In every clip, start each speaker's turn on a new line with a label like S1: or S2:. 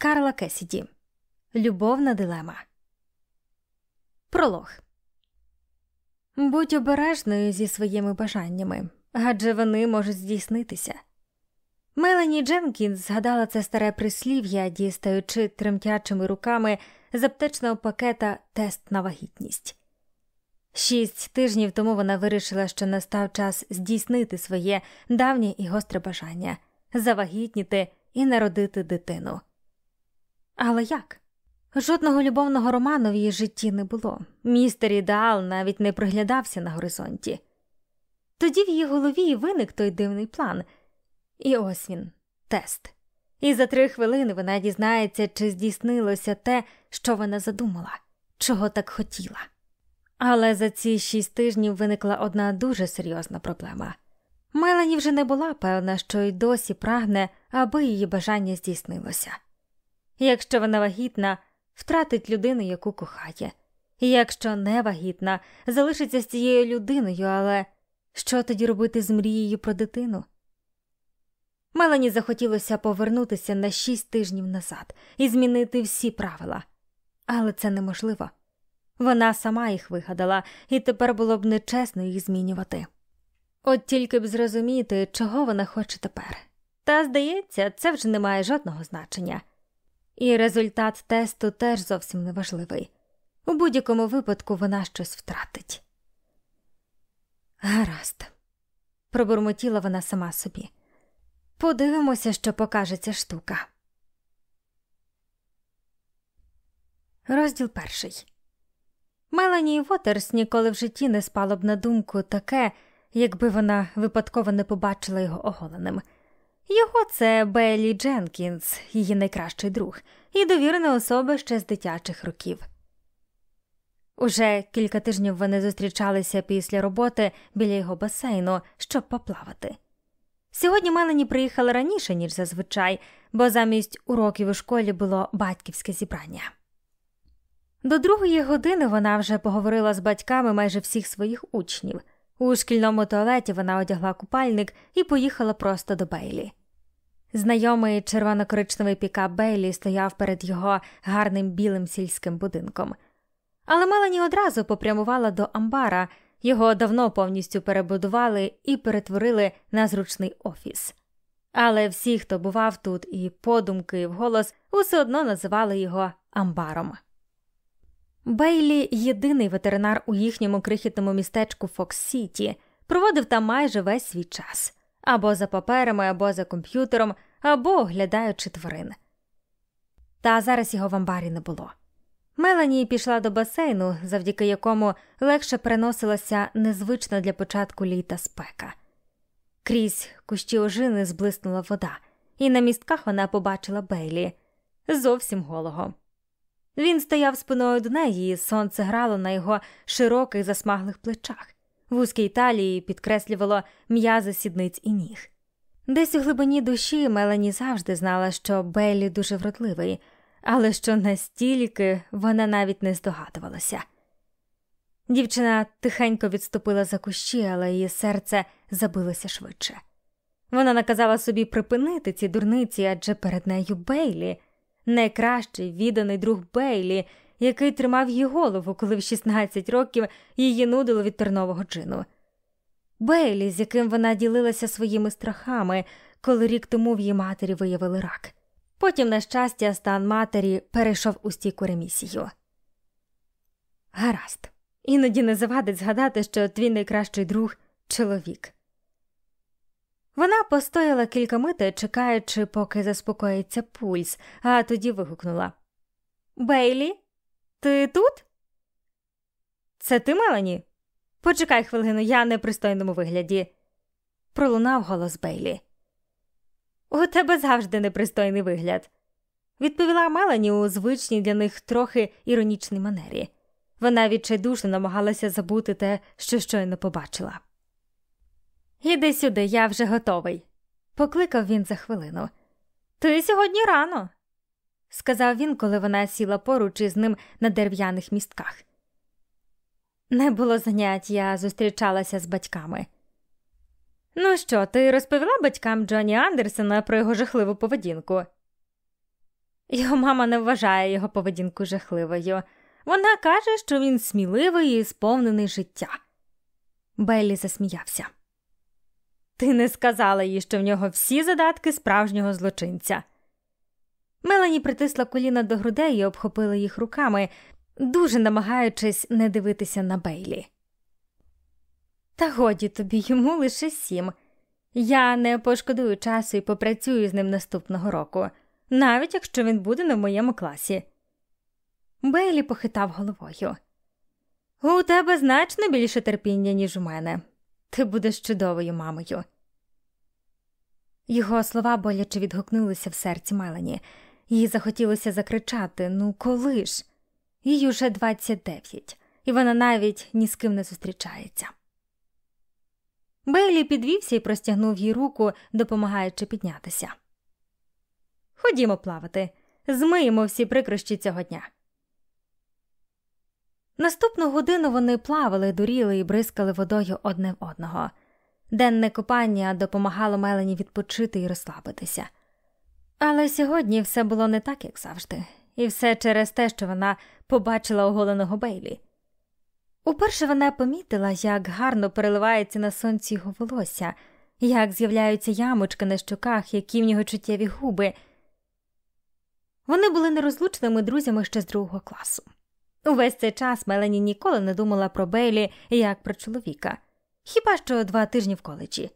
S1: Карла Кесіді Любовна дилема. Пролог. Будь обережною зі своїми бажаннями, адже вони можуть здійснитися. Мелані Дженкінс згадала це старе прислів'я, дістаючи тремтячими руками з аптечного пакета тест на вагітність. Шість тижнів тому вона вирішила, що настав час здійснити своє давнє і гостре бажання завагітніти і народити дитину. Але як? Жодного любовного роману в її житті не було. Містер ідеал навіть не приглядався на горизонті. Тоді в її голові виник той дивний план, і ось він тест. І за три хвилини вона дізнається, чи здійснилося те, що вона задумала, чого так хотіла. Але за ці шість тижнів виникла одна дуже серйозна проблема. Мелані вже не була певна, що й досі прагне, аби її бажання здійснилося. Якщо вона вагітна, втратить людину, яку кохає, якщо не вагітна, залишиться з цією людиною, але що тоді робити з мрією про дитину? Мелані захотілося повернутися на шість тижнів назад і змінити всі правила, але це неможливо. Вона сама їх вигадала, і тепер було б нечесно їх змінювати. От тільки б зрозуміти, чого вона хоче тепер. Та, здається, це вже не має жодного значення. І результат тесту теж зовсім неважливий. У будь-якому випадку вона щось втратить. Гаразд, пробурмотіла вона сама собі. Подивимося, що покаже ця штука. Розділ перший. Мелані Вотерс ніколи в житті не спало б на думку таке, якби вона випадково не побачила його оголеним. Його це Беллі Дженкінс, її найкращий друг, і довірена особа ще з дитячих років. Уже кілька тижнів вони зустрічалися після роботи біля його басейну, щоб поплавати. Сьогодні Мелані приїхала раніше, ніж зазвичай, бо замість уроків у школі було батьківське зібрання. До другої години вона вже поговорила з батьками майже всіх своїх учнів. У шкільному туалеті вона одягла купальник і поїхала просто до Бейлі. Знайомий червоно-коричневий пікап Бейлі стояв перед його гарним білим сільським будинком. Але Мелані одразу попрямувала до амбара, його давно повністю перебудували і перетворили на зручний офіс. Але всі, хто бував тут і подумки, і вголос, усе одно називали його амбаром. Бейлі, єдиний ветеринар у їхньому крихітному містечку Фокс Сіті, проводив там майже весь свій час або за паперами, або за комп'ютером, або оглядаючи тварин. Та зараз його в амбарі не було. Мелані пішла до басейну, завдяки якому легше переносилася незвична для початку літа спека. Крізь кущі ожини зблиснула вода, і на містках вона побачила Бейлі зовсім голого. Він стояв спиною до неї, і сонце грало на його широких засмаглих плечах, вузькій талії підкреслювало м'язи сідниць і ніг. Десь у глибині душі Мелані завжди знала, що Беллі дуже вродливий, але що настільки вона навіть не здогадувалася. Дівчина тихенько відступила за кущі, але її серце забилося швидше. Вона наказала собі припинити ці дурниці, адже перед нею Бейлі найкращий відданий друг Бейлі, який тримав її голову, коли в 16 років її нудило від тернового джину. Бейлі, з яким вона ділилася своїми страхами, коли рік тому в її матері виявили рак. Потім, на щастя, стан матері перейшов у стійку ремісію. Гаразд, іноді не завадить згадати, що твій найкращий друг чоловік. Вона постояла кілька мити, чекаючи, поки заспокоїться пульс, а тоді вигукнула Бейлі, ти тут? Це ти, Мелані? Почекай хвилину, я не пристойному вигляді. Пролунав голос Бейлі. У тебе завжди непристойний вигляд, відповіла Мелані у звичній для них трохи іронічній манері. Вона відчайдушно намагалася забути те, що щойно побачила. Іди сюди, я вже готовий, покликав він за хвилину. Ти сьогодні рано, сказав він, коли вона сіла поруч із ним на дерев'яних містках. Не було занять, я зустрічалася з батьками. Ну що, ти розповіла батькам Джоні Андерсона про його жахливу поведінку? Його мама не вважає його поведінку жахливою. Вона каже, що він сміливий і сповнений життя. Беллі засміявся. Ти не сказала їй, що в нього всі задатки справжнього злочинця. Мелані притисла коліна до грудей і обхопила їх руками, дуже намагаючись не дивитися на Бейлі. Та годі тобі йому лише сім. Я не пошкодую часу і попрацюю з ним наступного року, навіть якщо він буде на моєму класі. Бейлі похитав головою. У тебе значно більше терпіння, ніж у мене. Ти будеш чудовою мамою. Його слова боляче відгукнулися в серці Мелані. Їй захотілося закричати Ну, коли ж? Їй уже 29, і вона навіть ні з ким не зустрічається. Бейлі підвівся і простягнув їй руку, допомагаючи піднятися. Ходімо плавати, змиємо всі прикрощі цього дня. Наступну годину вони плавали, дуріли і бризкали водою одне в одного. Денне купання допомагало Мелені відпочити і розслабитися. Але сьогодні все було не так, як завжди, і все через те, що вона побачила оголеного Бейлі. Уперше вона помітила, як гарно переливається на сонці його волосся, як з'являються ямочки на щоках, які в нього чуттєві губи. Вони були нерозлучними друзями ще з другого класу. Увесь цей час Мелані ніколи не думала про Бейлі як про чоловіка, хіба що два тижні в коледжі.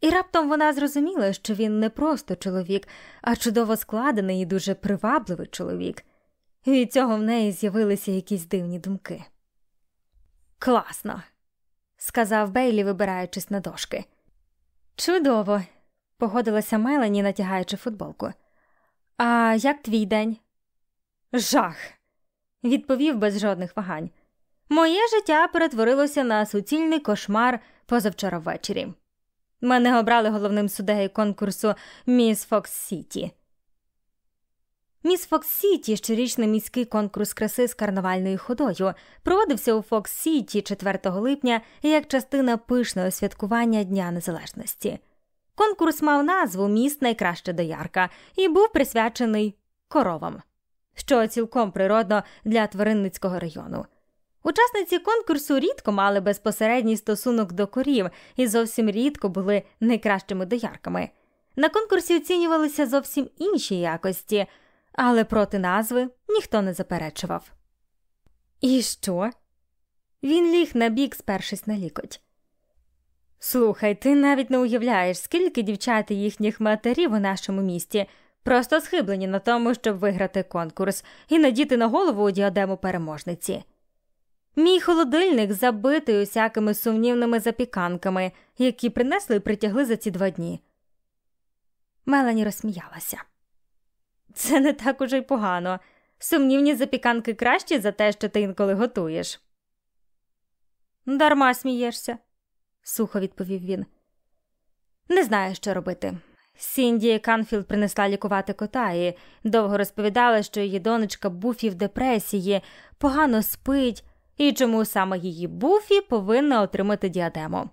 S1: І раптом вона зрозуміла, що він не просто чоловік, а чудово складений і дуже привабливий чоловік. Від цього в неї з'явилися якісь дивні думки. Класно, сказав Бейлі, вибираючись на дошки. Чудово, погодилася Мелані, натягаючи футболку. А як твій день? Жах, відповів без жодних вагань. Моє життя перетворилося на суцільний кошмар позавчора ввечері. Мене обрали головним суддею конкурсу Міс Фокс Сіті. Міс Фокс Сіті, щорічний міський конкурс краси з карнавальною ходою, проводився у Фокс Сіті 4 липня як частина пишного святкування Дня Незалежності. Конкурс мав назву Міс найкраща доярка і був присвячений коровам, що цілком природно для тваринницького району. Учасниці конкурсу рідко мали безпосередній стосунок до корів і зовсім рідко були найкращими доярками. На конкурсі оцінювалися зовсім інші якості, але проти назви ніхто не заперечував. І що? Він ліг на бік, спершись на лікоть. Слухай, ти навіть не уявляєш, скільки дівчат і їхніх матерів у нашому місті просто схиблені на тому, щоб виграти конкурс і надіти на голову діадему переможниці. Мій холодильник забитий усякими сумнівними запіканками, які принесли і притягли за ці два дні. Мелані розсміялася. Це не так уже й погано. Сумнівні запіканки кращі за те, що ти інколи готуєш. Дарма смієшся, сухо відповів він. Не знаю, що робити. Сінді Канфілд принесла лікувати кота і довго розповідала, що її донечка Буфі в депресії, погано спить, і чому саме її Буфі повинна отримати діадему.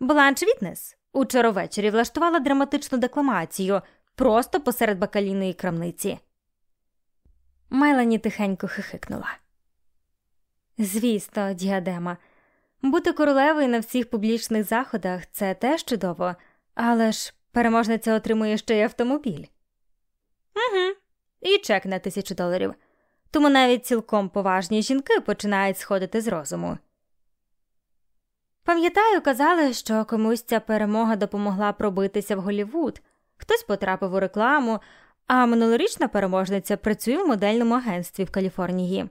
S1: Бланш Вітнес учора ввечері влаштувала драматичну декламацію просто посеред бакалійної крамниці. Мелані тихенько хихикнула. Звісно, діадема. Бути королевою на всіх публічних заходах це теж чудово, але ж переможниця отримує ще й автомобіль. Угу, І чек на тисячу доларів тому навіть цілком поважні жінки починають сходити з розуму. Пам'ятаю, казали, що комусь ця перемога допомогла пробитися в Голівуд, хтось потрапив у рекламу, а минулорічна переможниця працює в модельному агентстві в Каліфорнії.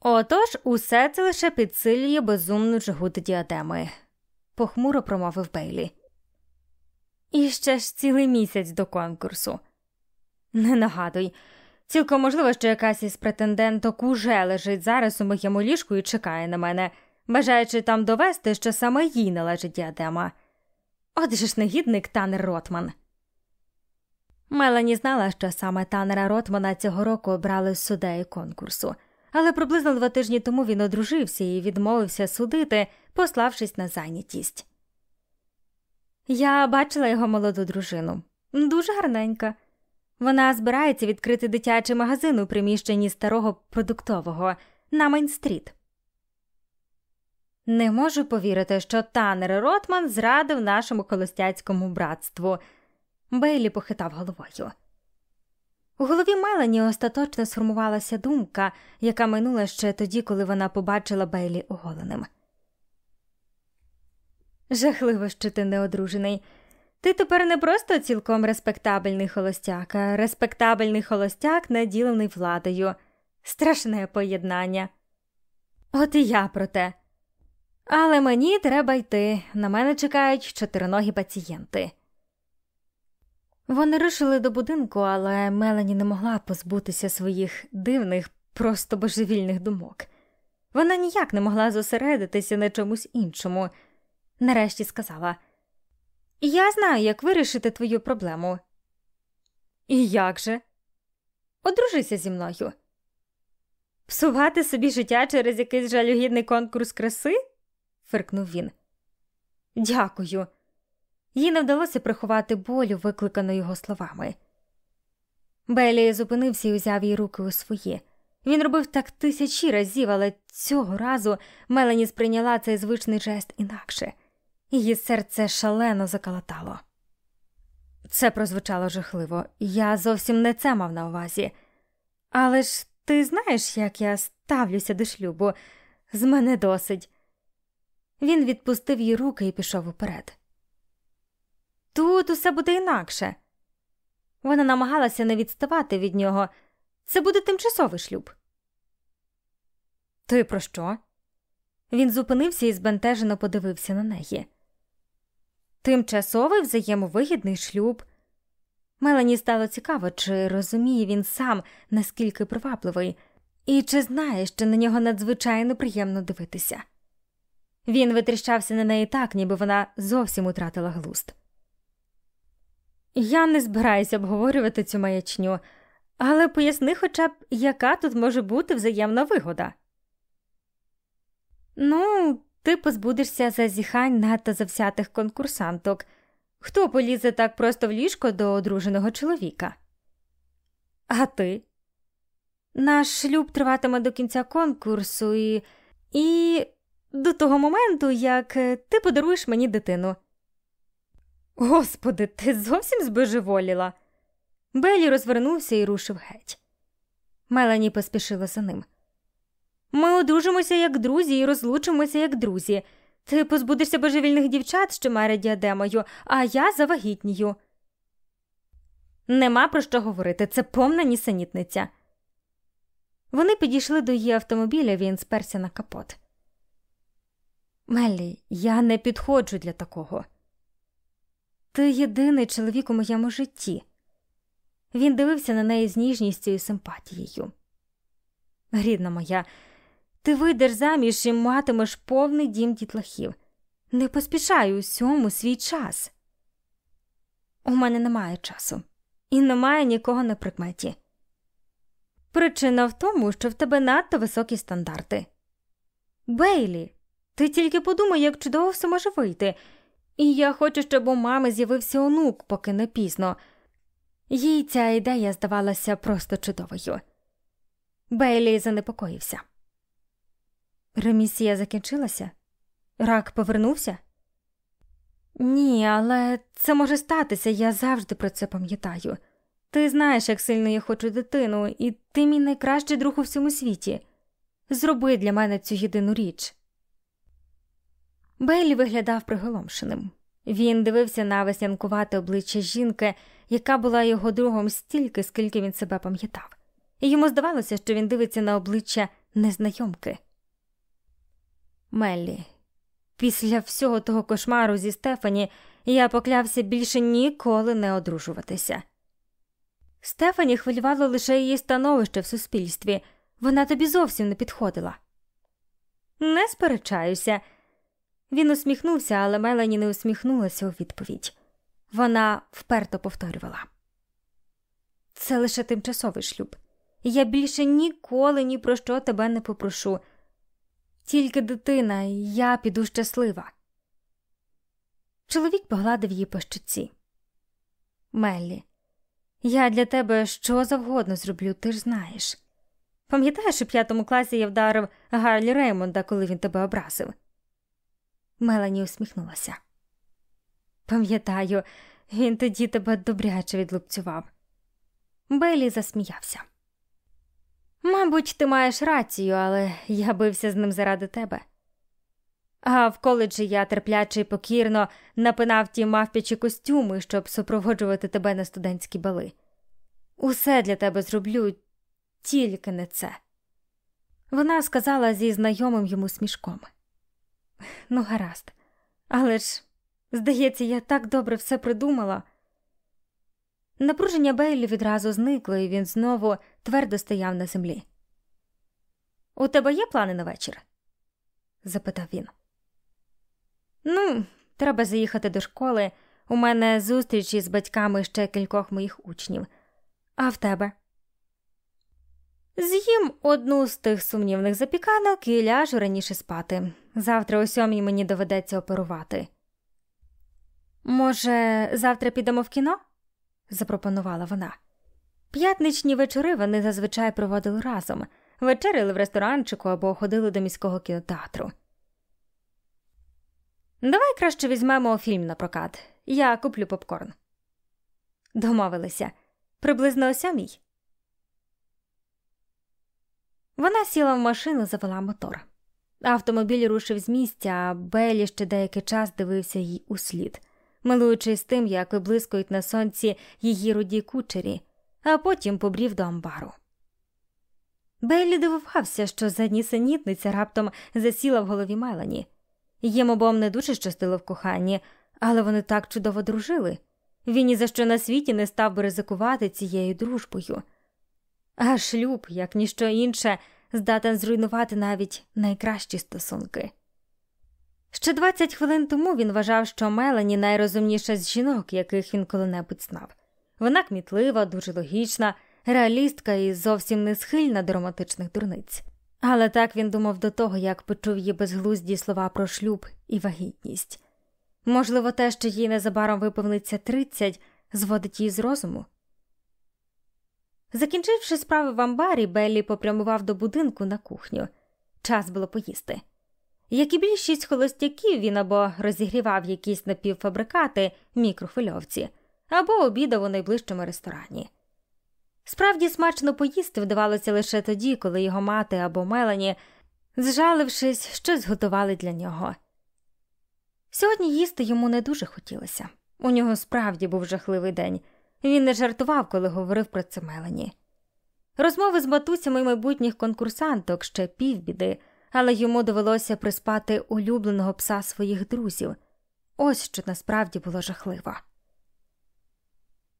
S1: Отож, усе це лише підсилює безумну жагу діадеми, похмуро промовив Бейлі. І ще ж цілий місяць до конкурсу. Не нагадуй, Цілком можливо, що якась із претенденток уже лежить зараз у моєму ліжку і чекає на мене, бажаючи там довести, що саме їй належить діадема. От же ж негідник Танер Ротман. Мелані знала, що саме Танера Ротмана цього року обрали з судею конкурсу, але приблизно два тижні тому він одружився і відмовився судити, пославшись на зайнятість. Я бачила його молоду дружину. Дуже гарненька. Вона збирається відкрити дитячий магазин у приміщенні старого продуктового на Мейн-стріт. Не можу повірити, що Танер Ротман зрадив нашому холостяцькому братству. Бейлі похитав головою. У голові Мелані остаточно сформувалася думка, яка минула ще тоді, коли вона побачила Бейлі оголеним. Жахливо, що ти не одружений. Ти тепер не просто цілком респектабельний холостяк, а респектабельний холостяк, наділений владою. Страшне поєднання. От і я про те. Але мені треба йти. На мене чекають чотириногі пацієнти. Вони рушили до будинку, але Мелані не могла позбутися своїх дивних, просто божевільних думок. Вона ніяк не могла зосередитися на чомусь іншому. Нарешті сказала: Я знаю, як вирішити твою проблему. І як же? Одружися зі мною. Псувати собі життя через якийсь жалюгідний конкурс краси? фиркнув він. Дякую. Їй не вдалося приховати болю, викликану його словами. Белі зупинився і узяв її руки у свої. Він робив так тисячі разів, але цього разу Мелані сприйняла цей звичний жест інакше, її серце шалено закалатало. Це прозвучало жахливо, я зовсім не це мав на увазі. Але ж ти знаєш, як я ставлюся до шлюбу, з мене досить. Він відпустив її руки і пішов уперед. Тут усе буде інакше. Вона намагалася не відставати від нього. Це буде тимчасовий шлюб. Ти про що? Він зупинився і збентежено подивився на неї. Тимчасовий взаємовигідний шлюб. Мелані стало цікаво, чи розуміє він сам, наскільки привабливий, і чи знає, що на нього надзвичайно приємно дивитися. Він витріщався на неї так, ніби вона зовсім утратила глуст. Я не збираюся обговорювати цю маячню, але поясни хоча б, яка тут може бути взаємна вигода. Ну, ти позбудешся зазіхань надто завсятих конкурсанток. Хто полізе так просто в ліжко до одруженого чоловіка? А ти? Наш шлюб триватиме до кінця конкурсу і. і до того моменту, як ти подаруєш мені дитину. Господи, ти зовсім збожеволіла. Белі розвернувся і рушив геть. Мелані поспішила за ним. Ми одружимося як друзі і розлучимося як друзі. Ти позбудешся божевільних дівчат, що мере діадемою, а я завагітнію. Нема про що говорити, це повна нісенітниця. Вони підійшли до її автомобіля, він сперся на капот. Меллі, я не підходжу для такого. Ти єдиний чоловік у моєму житті. Він дивився на неї з ніжністю і симпатією. Рідна моя, ти вийдеш заміж і матимеш повний дім дітлахів. Не поспішай усьому свій час. У мене немає часу, і немає нікого на прикметі. Причина в тому, що в тебе надто високі стандарти. Бейлі, ти тільки подумай, як чудово все може вийти. І я хочу, щоб у мами з'явився онук, поки не пізно. Їй ця ідея здавалася просто чудовою. Бейлі занепокоївся. Ремісія закінчилася? Рак повернувся? Ні, але це може статися, я завжди про це пам'ятаю. Ти знаєш, як сильно я хочу дитину, і ти мій найкращий друг у всьому світі. Зроби для мене цю єдину річ. Бейлі виглядав приголомшеним. Він дивився на веснянкувате обличчя жінки, яка була його другом стільки, скільки він себе пам'ятав, і йому здавалося, що він дивиться на обличчя незнайомки. Меллі, після всього того кошмару зі Стефані я поклявся більше ніколи не одружуватися. Стефані хвилювало лише її становище в суспільстві, вона тобі зовсім не підходила. Не сперечаюся. Він усміхнувся, але Мелані не усміхнулася у відповідь. Вона вперто повторювала. Це лише тимчасовий шлюб. Я більше ніколи ні про що тебе не попрошу. Тільки дитина, і я піду щаслива. Чоловік погладив її по щоці. Меллі, Я для тебе що завгодно зроблю, ти ж знаєш. Пам'ятаєш, у п'ятому класі я вдарив Гарлі Реймонда, коли він тебе образив? Мелані усміхнулася. Пам'ятаю, він тоді тебе добряче відлупцював. Бейлі засміявся. Мабуть, ти маєш рацію, але я бився з ним заради тебе. А в коледжі я терпляче і покірно напинав ті мавпячі костюми, щоб супроводжувати тебе на студентські бали. Усе для тебе зроблю, тільки не це. Вона сказала зі знайомим йому смішком. Ну, гаразд, але ж, здається, я так добре все придумала. Напруження Бейлі відразу зникло, і він знову твердо стояв на землі. У тебе є плани на вечір? запитав він. Ну, треба заїхати до школи. У мене зустрічі з батьками ще кількох моїх учнів. А в тебе? З'їм одну з тих сумнівних запіканок і ляжу раніше спати. Завтра о сьомій мені доведеться оперувати. Може, завтра підемо в кіно? Запропонувала вона. П'ятничні вечори вони зазвичай проводили разом, вечеряли в ресторанчику або ходили до міського кінотеатру. Давай краще візьмемо фільм на прокат. Я куплю попкорн. Домовилися приблизно о сьомій. Вона сіла в машину, завела мотор. Автомобіль рушив з місця, а Белі ще деякий час дивився їй услід, милуючись тим, як виблискують на сонці її руді кучері, а потім побрів до амбару. Беллі дивувався, що заднісенітниця раптом засіла в голові Мелані. Їм обом не дуже щастило в коханні, але вони так чудово дружили. Він ні за що на світі не став би ризикувати цією дружбою. А шлюб, як ніщо інше, здатен зруйнувати навіть найкращі стосунки. Ще 20 хвилин тому він вважав, що Мелані найрозумніша з жінок, яких він коли-небудь знав. Вона кмітлива, дуже логічна, реалістка і зовсім не схильна до романтичних дурниць. Але так він думав до того, як почув її безглузді слова про шлюб і вагітність. Можливо, те, що їй незабаром виповниться 30, зводить її з розуму. Закінчивши справи в амбарі, Беллі попрямував до будинку на кухню. Час було поїсти. Як і більшість холостяків, він або розігрівав якісь напівфабрикати в мікрохвильовці, або обідав у найближчому ресторані. Справді смачно поїсти вдавалося лише тоді, коли його мати або Мелані, зжалившись, щось готували для нього. Сьогодні їсти йому не дуже хотілося. У нього справді був жахливий день. Він не жартував, коли говорив про це Мелані. Розмови з матусями майбутніх конкурсанток ще півбіди, але йому довелося приспати улюбленого пса своїх друзів. Ось що насправді було жахливо.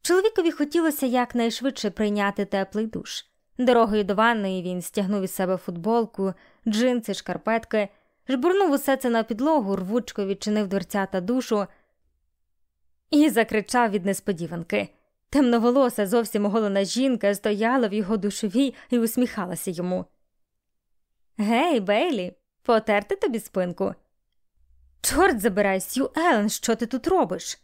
S1: Чоловікові хотілося якнайшвидше прийняти теплий душ. Дорогою до ванної він стягнув із себе футболку, джинси, шкарпетки, жбурнув усе це на підлогу, рвучко відчинив дверцята душу і закричав від несподіванки. Темноволоса, зовсім оголена жінка стояла в його душовій і усміхалася йому. Гей, Бейлі, потерти тобі спинку. Чорт забирай, Сью Елен, що ти тут робиш?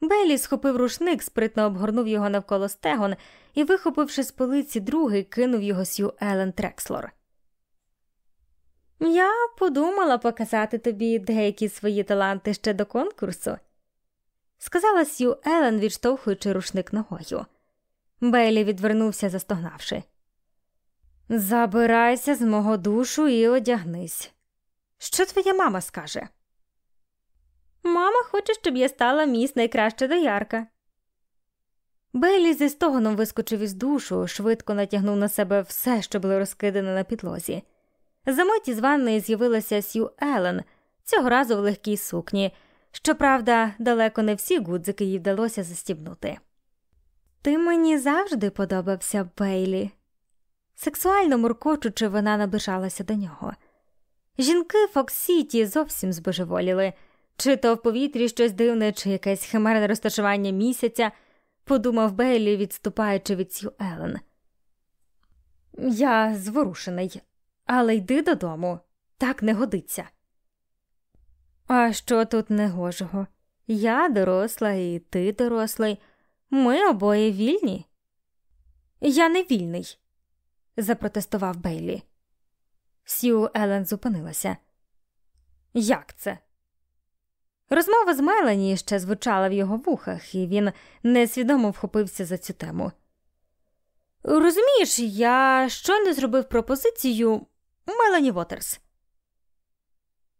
S1: Бейлі схопив рушник, спритно обгорнув його навколо стегон і, вихопивши з полиці другий, кинув його Сью Елен Трекслор. Я подумала показати тобі деякі свої таланти ще до конкурсу сказала Сью Елен, відштовхуючи рушник ногою. Бейлі відвернувся, застогнавши. Забирайся з мого душу і одягнись. Що твоя мама скаже? Мама хоче, щоб я стала міс найкраща доярка. Бейлі зі стогоном вискочив із душу, швидко натягнув на себе все, що було розкидане на підлозі. За миті з ванної з'явилася Сью Елен, цього разу в легкій сукні, Щоправда, далеко не всі гудзики їй вдалося застібнути. Ти мені завжди подобався, Бейлі. Сексуально муркочучи, вона наближалася до нього. Жінки Фоксіті зовсім збожеволіли, чи то в повітрі щось дивне, чи якесь химерне розташування місяця, подумав Бейлі, відступаючи від Сью Елен. Я зворушений, але йди додому, так не годиться. А що тут негожого? Я доросла, і ти дорослий. Ми обоє вільні. Я не вільний, запротестував Бейлі. Сью Елен зупинилася. Як це? Розмова з Мелані ще звучала в його вухах, і він несвідомо вхопився за цю тему. Розумієш, я щойно зробив пропозицію Мелані Вотерс.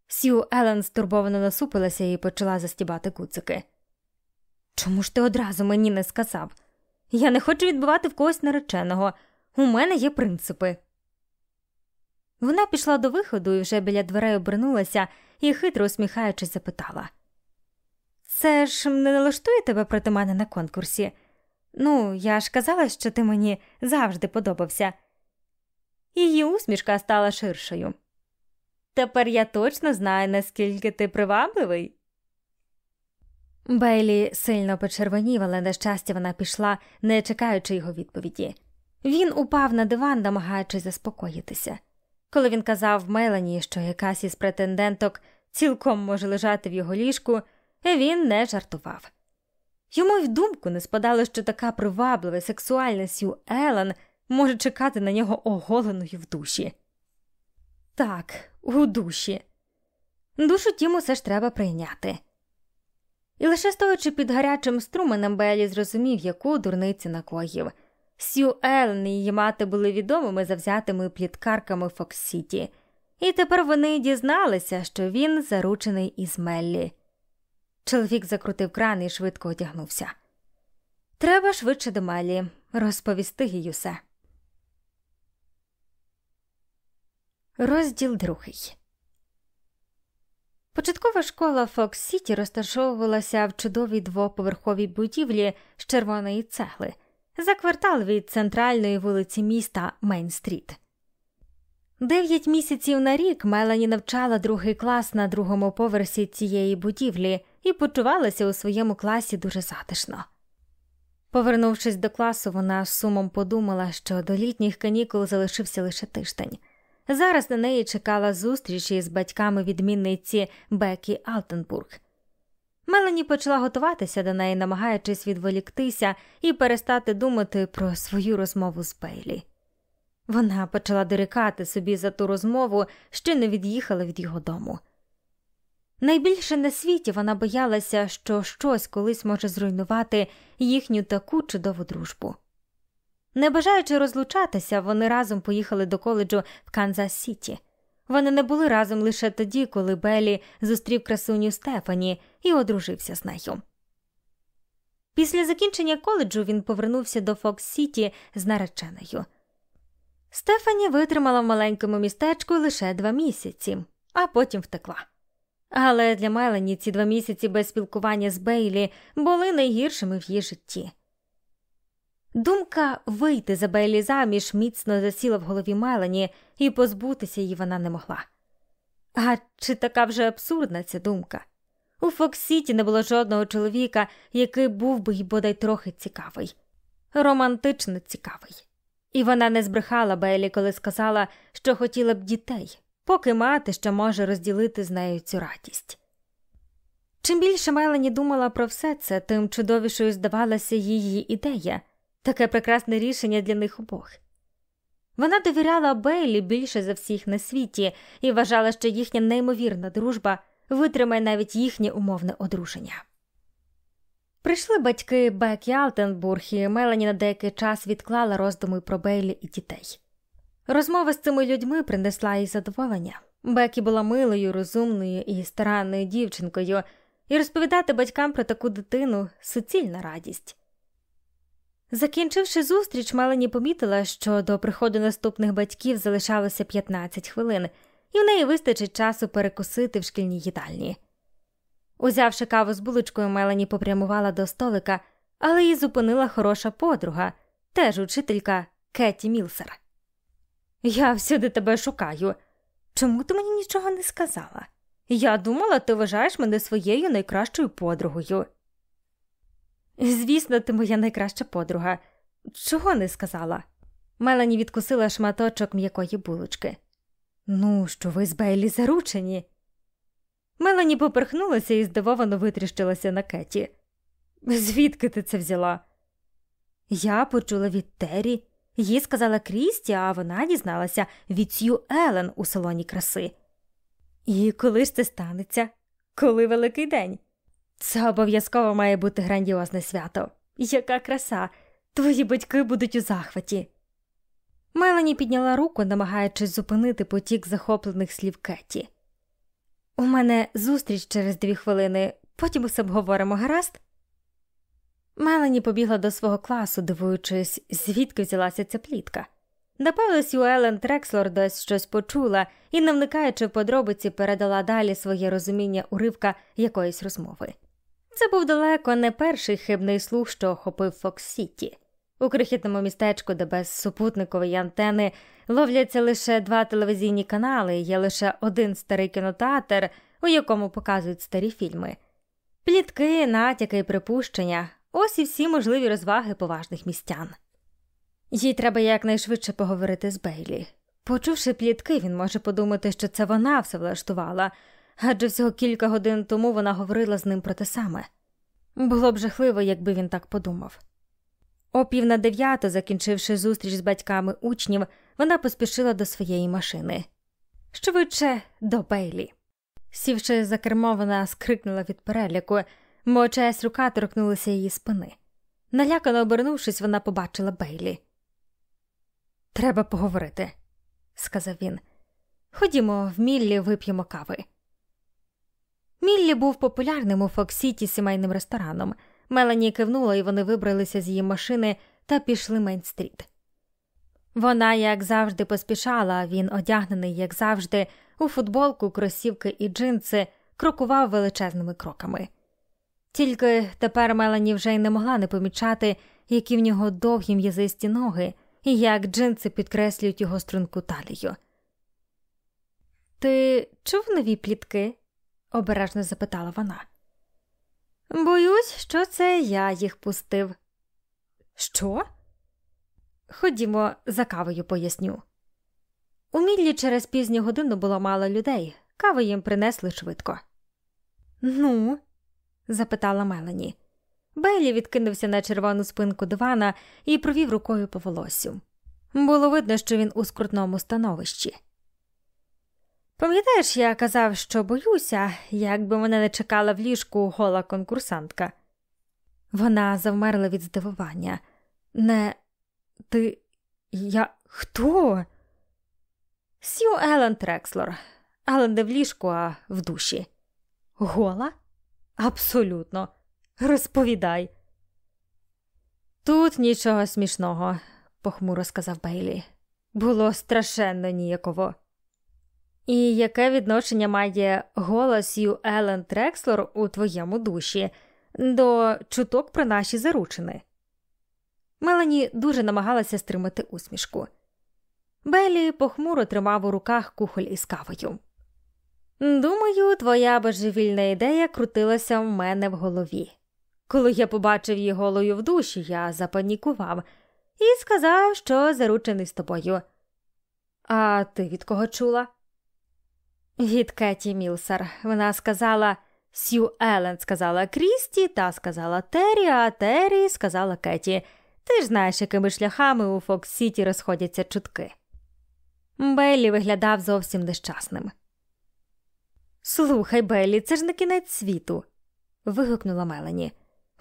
S1: Сью Елен стурбовано насупилася і почала застібати куцики. Чому ж ти одразу мені не сказав? Я не хочу відбивати в когось нареченого. У мене є принципи. Вона пішла до виходу і вже біля дверей обернулася і, хитро усміхаючись, запитала: Це ж не налаштує тебе проти мене на конкурсі? Ну, я ж казала, що ти мені завжди подобався. Її усмішка стала ширшою. Тепер я точно знаю, наскільки ти привабливий. Бейлі сильно почервонів, але на щастя вона пішла, не чекаючи його відповіді. Він упав на диван, намагаючись заспокоїтися. Коли він казав Мелані, що якась із претенденток цілком може лежати в його ліжку, він не жартував. Йому й в думку не спадало, що така приваблива сексуальна Сью Елен може чекати на нього оголеною в душі. Так, у душі. Душ утім усе ж треба прийняти. І лише стоячи під гарячим струменем, Бейлі зрозумів, яку дурниці накоїв. Сью Елен і її мати були відомими завзятими пліткарками Фокс-Сіті, і тепер вони дізналися, що він заручений із Меллі. Чоловік закрутив кран і швидко одягнувся. Треба швидше до Меллі розповісти їй усе. Розділ другий. Початкова школа Фокс Сіті розташовувалася в чудовій двоповерховій будівлі з червоної цегли за квартал від центральної вулиці міста Мейн-стріт. Дев'ять місяців на рік Мелані навчала другий клас на другому поверсі цієї будівлі і почувалася у своєму класі дуже затишно. Повернувшись до класу, вона з сумом подумала, що до літніх канікул залишився лише тиждень. Зараз на неї чекала зустріч із батьками відмінниці Бекі Алтенбург. Мелані почала готуватися до неї, намагаючись відволіктися і перестати думати про свою розмову з Бейлі. Вона почала дорікати собі за ту розмову, що не від'їхала від його дому. Найбільше на світі вона боялася, що щось колись може зруйнувати їхню таку чудову дружбу. Не бажаючи розлучатися, вони разом поїхали до коледжу в Канзас Сіті. Вони не були разом лише тоді, коли Беллі зустрів красуню Стефані і одружився з нею. Після закінчення коледжу він повернувся до Фокс Сіті з нареченою. Стефані витримала в маленькому містечку лише два місяці, а потім втекла. Але для Мелані ці два місяці без спілкування з Бейлі були найгіршими в її житті. Думка вийти за Бейлі заміж міцно засіла в голові Мелані, і позбутися її вона не могла. А чи така вже абсурдна ця думка? У Фоксіті не було жодного чоловіка, який був би й бодай трохи цікавий, романтично цікавий. І вона не збрехала Бейлі, коли сказала, що хотіла б дітей, поки мати ще може розділити з нею цю радість. Чим більше Мелані думала про все це, тим чудовішою здавалася її ідея таке прекрасне рішення для них обох. Вона довіряла Бейлі більше за всіх на світі і вважала, що їхня неймовірна дружба витримає навіть їхнє умовне одруження. Прийшли батьки Бекі Алтенбург, і Мелані на деякий час відклала роздуми про Бейлі і дітей. Розмова з цими людьми принесла їй задоволення. Бекі була милою, розумною і старанною дівчинкою, і розповідати батькам про таку дитину суцільна радість. Закінчивши зустріч, Мелані помітила, що до приходу наступних батьків залишалося 15 хвилин, і в неї вистачить часу перекусити в шкільній їдальні. Узявши каву з булочкою, Мелані попрямувала до столика, але її зупинила хороша подруга, теж учителька Кеті Мілсер. Я всюди тебе шукаю. Чому ти мені нічого не сказала? Я думала, ти вважаєш мене своєю найкращою подругою. Звісно, ти моя найкраща подруга. Чого не сказала? Мелані відкусила шматочок м'якої булочки. Ну, що ви з Бейлі заручені? Мелані поперхнулася і здивовано витріщилася на Кеті. Звідки ти це взяла? Я почула від Террі. Їй сказала Крісті, а вона дізналася від Сью Елен у салоні краси. І коли ж це станеться? Коли великий день? Це обов'язково має бути грандіозне свято. Яка краса! Твої батьки будуть у захваті. Мелані підняла руку, намагаючись зупинити потік захоплених слів Кеті. У мене зустріч через дві хвилини, потім усе обговоримо гаразд. Мелані побігла до свого класу, дивуючись, звідки взялася ця плітка. Напевно, Сюелен Трекслор десь щось почула і, не вникаючи в подробиці, передала далі своє розуміння уривка якоїсь розмови. Це був далеко не перший хибний слух, що охопив Фокс Сіті. У крихітному містечку, де без супутникової антени ловляться лише два телевізійні канали, є лише один старий кінотеатр, у якому показують старі фільми. Плітки, натяки і припущення ось і всі можливі розваги поважних містян. Їй треба якнайшвидше поговорити з Бейлі. Почувши плітки, він може подумати, що це вона все влаштувала, адже всього кілька годин тому вона говорила з ним про те саме. Було б жахливо, якби він так подумав. О пів на дев'ято, закінчивши зустріч з батьками учнів, вона поспішила до своєї машини. Швидше до Бейлі. Сівши за кермо, вона скрикнула від переляку, бо рука торкнулася її спини. Налякано обернувшись, вона побачила Бейлі. Треба поговорити, сказав він. Ходімо, в Міллі вип'ємо кави. Міллі був популярним у Фокс-Сіті сімейним рестораном. Мелані кивнула, і вони вибралися з її машини та пішли Мейн-стріт. Вона, як завжди, поспішала, він, одягнений, як завжди, у футболку, кросівки і джинси, крокував величезними кроками. Тільки тепер Мелані вже й не могла не помічати, які в нього довгі м'язисті ноги, і як джинси підкреслюють його струнку талію. Ти чув нові плітки? Обережно запитала вона. Боюсь, що це я їх пустив. Що? Ходімо, за кавою поясню. У Міллі через пізню годину було мало людей, кави їм принесли швидко. Ну, запитала Мелані. Беллі відкинувся на червону спинку дивана і провів рукою по волосю. Було видно, що він у скрутному становищі. Пам'ятаєш, я казав, що боюся, якби мене не чекала в ліжку гола конкурсантка. Вона завмерла від здивування. Не ти. Я хто? Сью Елен Трекслор, але не в ліжку, а в душі. Гола? Абсолютно. Розповідай. Тут нічого смішного, похмуро сказав Бейлі. Було страшенно ніяково. І яке відношення має голос Ю Елен Трекслор у твоєму душі до чуток про наші заручини? Мелані дуже намагалася стримати усмішку. Белі похмуро тримав у руках кухоль із кавою. Думаю, твоя божевільна ідея крутилася в мене в голові. Коли я побачив її голою в душі, я запанікував і сказав, що заручений з тобою. А ти від кого чула? Від Кеті Мілсар. Вона сказала Сью Елен сказала Крісті, та сказала Террі, а Террі сказала Кеті. Ти ж знаєш, якими шляхами у Фокс Сіті розходяться чутки. Беллі виглядав зовсім нещасним. Слухай, Беллі, це ж не кінець світу. вигукнула Мелані.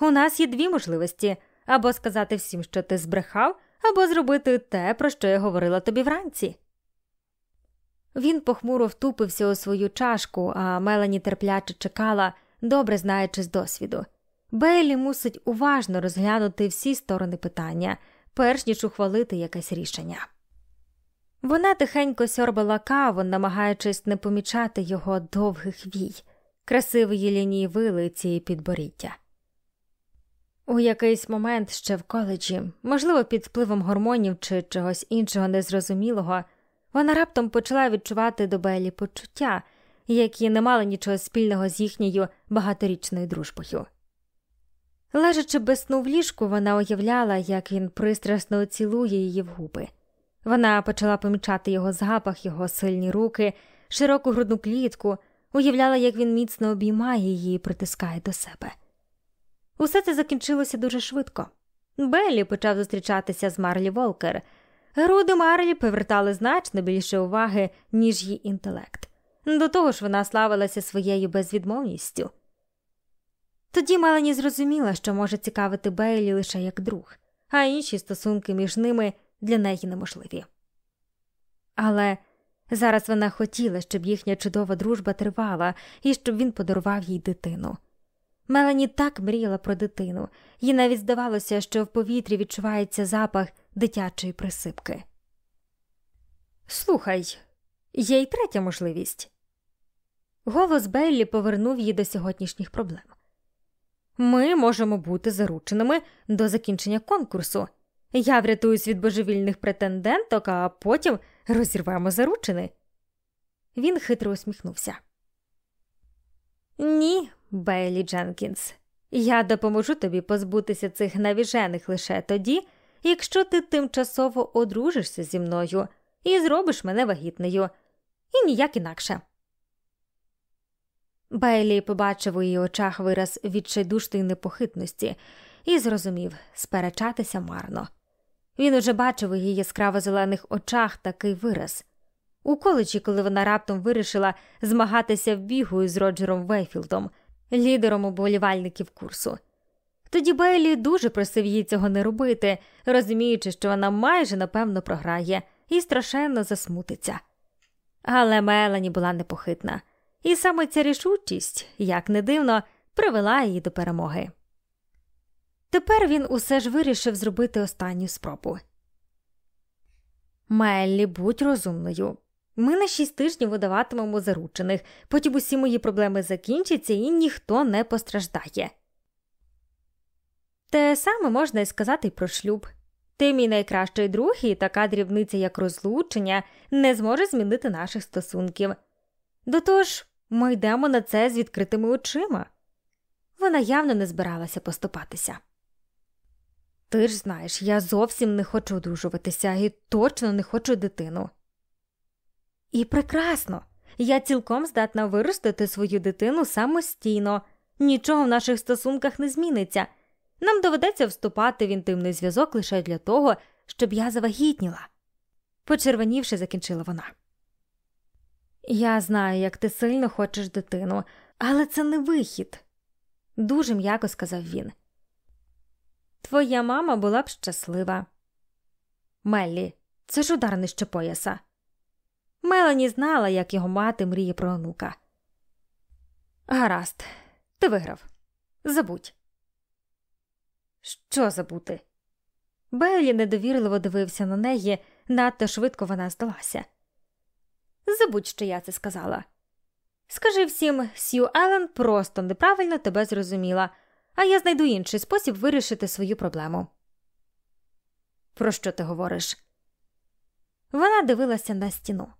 S1: У нас є дві можливості або сказати всім, що ти збрехав, або зробити те, про що я говорила тобі вранці. Він похмуро втупився у свою чашку, а Мелані терпляче чекала, добре знаючи з досвіду. Бейлі мусить уважно розглянути всі сторони питання, перш ніж ухвалити якесь рішення. Вона тихенько сьорбала каву, намагаючись не помічати його довгих вій, красивої лінії вилиці і підборіття. У якийсь момент ще в коледжі, можливо, під впливом гормонів чи чогось іншого незрозумілого, вона раптом почала відчувати до Белі почуття, які не мали нічого спільного з їхньою багаторічною дружбою. Лежачи без сну в ліжку, вона уявляла, як він пристрасно цілує її в губи. Вона почала помічати його запах, його сильні руки, широку грудну клітку, уявляла, як він міцно обіймає її і притискає до себе. Усе це закінчилося дуже швидко. Беллі почав зустрічатися з Марлі Волкер. Груди Марлі повертали значно більше уваги, ніж її інтелект. До того ж, вона славилася своєю безвідмовністю. Тоді Мелані зрозуміла, що може цікавити Бейлі лише як друг, а інші стосунки між ними для неї неможливі. Але зараз вона хотіла, щоб їхня чудова дружба тривала і щоб він подарував їй дитину. Мелані так мріяла про дитину, їй навіть здавалося, що в повітрі відчувається запах дитячої присипки. Слухай, є й третя можливість. Голос Беллі повернув її до сьогоднішніх проблем. Ми можемо бути зарученими до закінчення конкурсу. Я врятуюсь від божевільних претенденток, а потім розірвемо заручини. Він хитро усміхнувся. Ні, Бейлі Дженкінс, я допоможу тобі позбутися цих навіжених лише тоді, якщо ти тимчасово одружишся зі мною і зробиш мене вагітною, і ніяк інакше. Бейлі побачив у її очах вираз відчайдушної непохитності і зрозумів сперечатися марно. Він уже бачив у її яскраво зелених очах такий вираз. У коледжі, коли вона раптом вирішила змагатися в бігу із Роджером Вейфілдом, лідером уболівальників курсу. Тоді Бейлі дуже просив їй цього не робити, розуміючи, що вона майже напевно програє і страшенно засмутиться. Але Мелані була непохитна, і саме ця рішучість, як не дивно, привела її до перемоги. Тепер він усе ж вирішив зробити останню спробу. Меллі, будь розумною. Ми на шість тижнів видаватимемо заручених, потім усі мої проблеми закінчаться і ніхто не постраждає. Те саме можна й сказати про шлюб. Ти мій найкращий друг, і така дрібниця, як розлучення, не зможе змінити наших стосунків. До того ж, ми йдемо на це з відкритими очима. Вона явно не збиралася поступатися. Ти ж знаєш, я зовсім не хочу одружуватися і точно не хочу дитину. І прекрасно, я цілком здатна виростити свою дитину самостійно, нічого в наших стосунках не зміниться. Нам доведеться вступати в інтимний зв'язок лише для того, щоб я завагітніла. Почервонівши, закінчила вона. Я знаю, як ти сильно хочеш дитину, але це не вихід, дуже м'яко сказав він. Твоя мама була б щаслива. Меллі, це ж удар нижче пояса. Мелані знала, як його мати мріє про онука. Гаразд, ти виграв. Забудь. Що забути? Беллі недовірливо дивився на неї, надто швидко вона здалася. Забудь, що я це сказала. Скажи всім, Сью Елен просто неправильно тебе зрозуміла, а я знайду інший спосіб вирішити свою проблему. Про що ти говориш? Вона дивилася на стіну.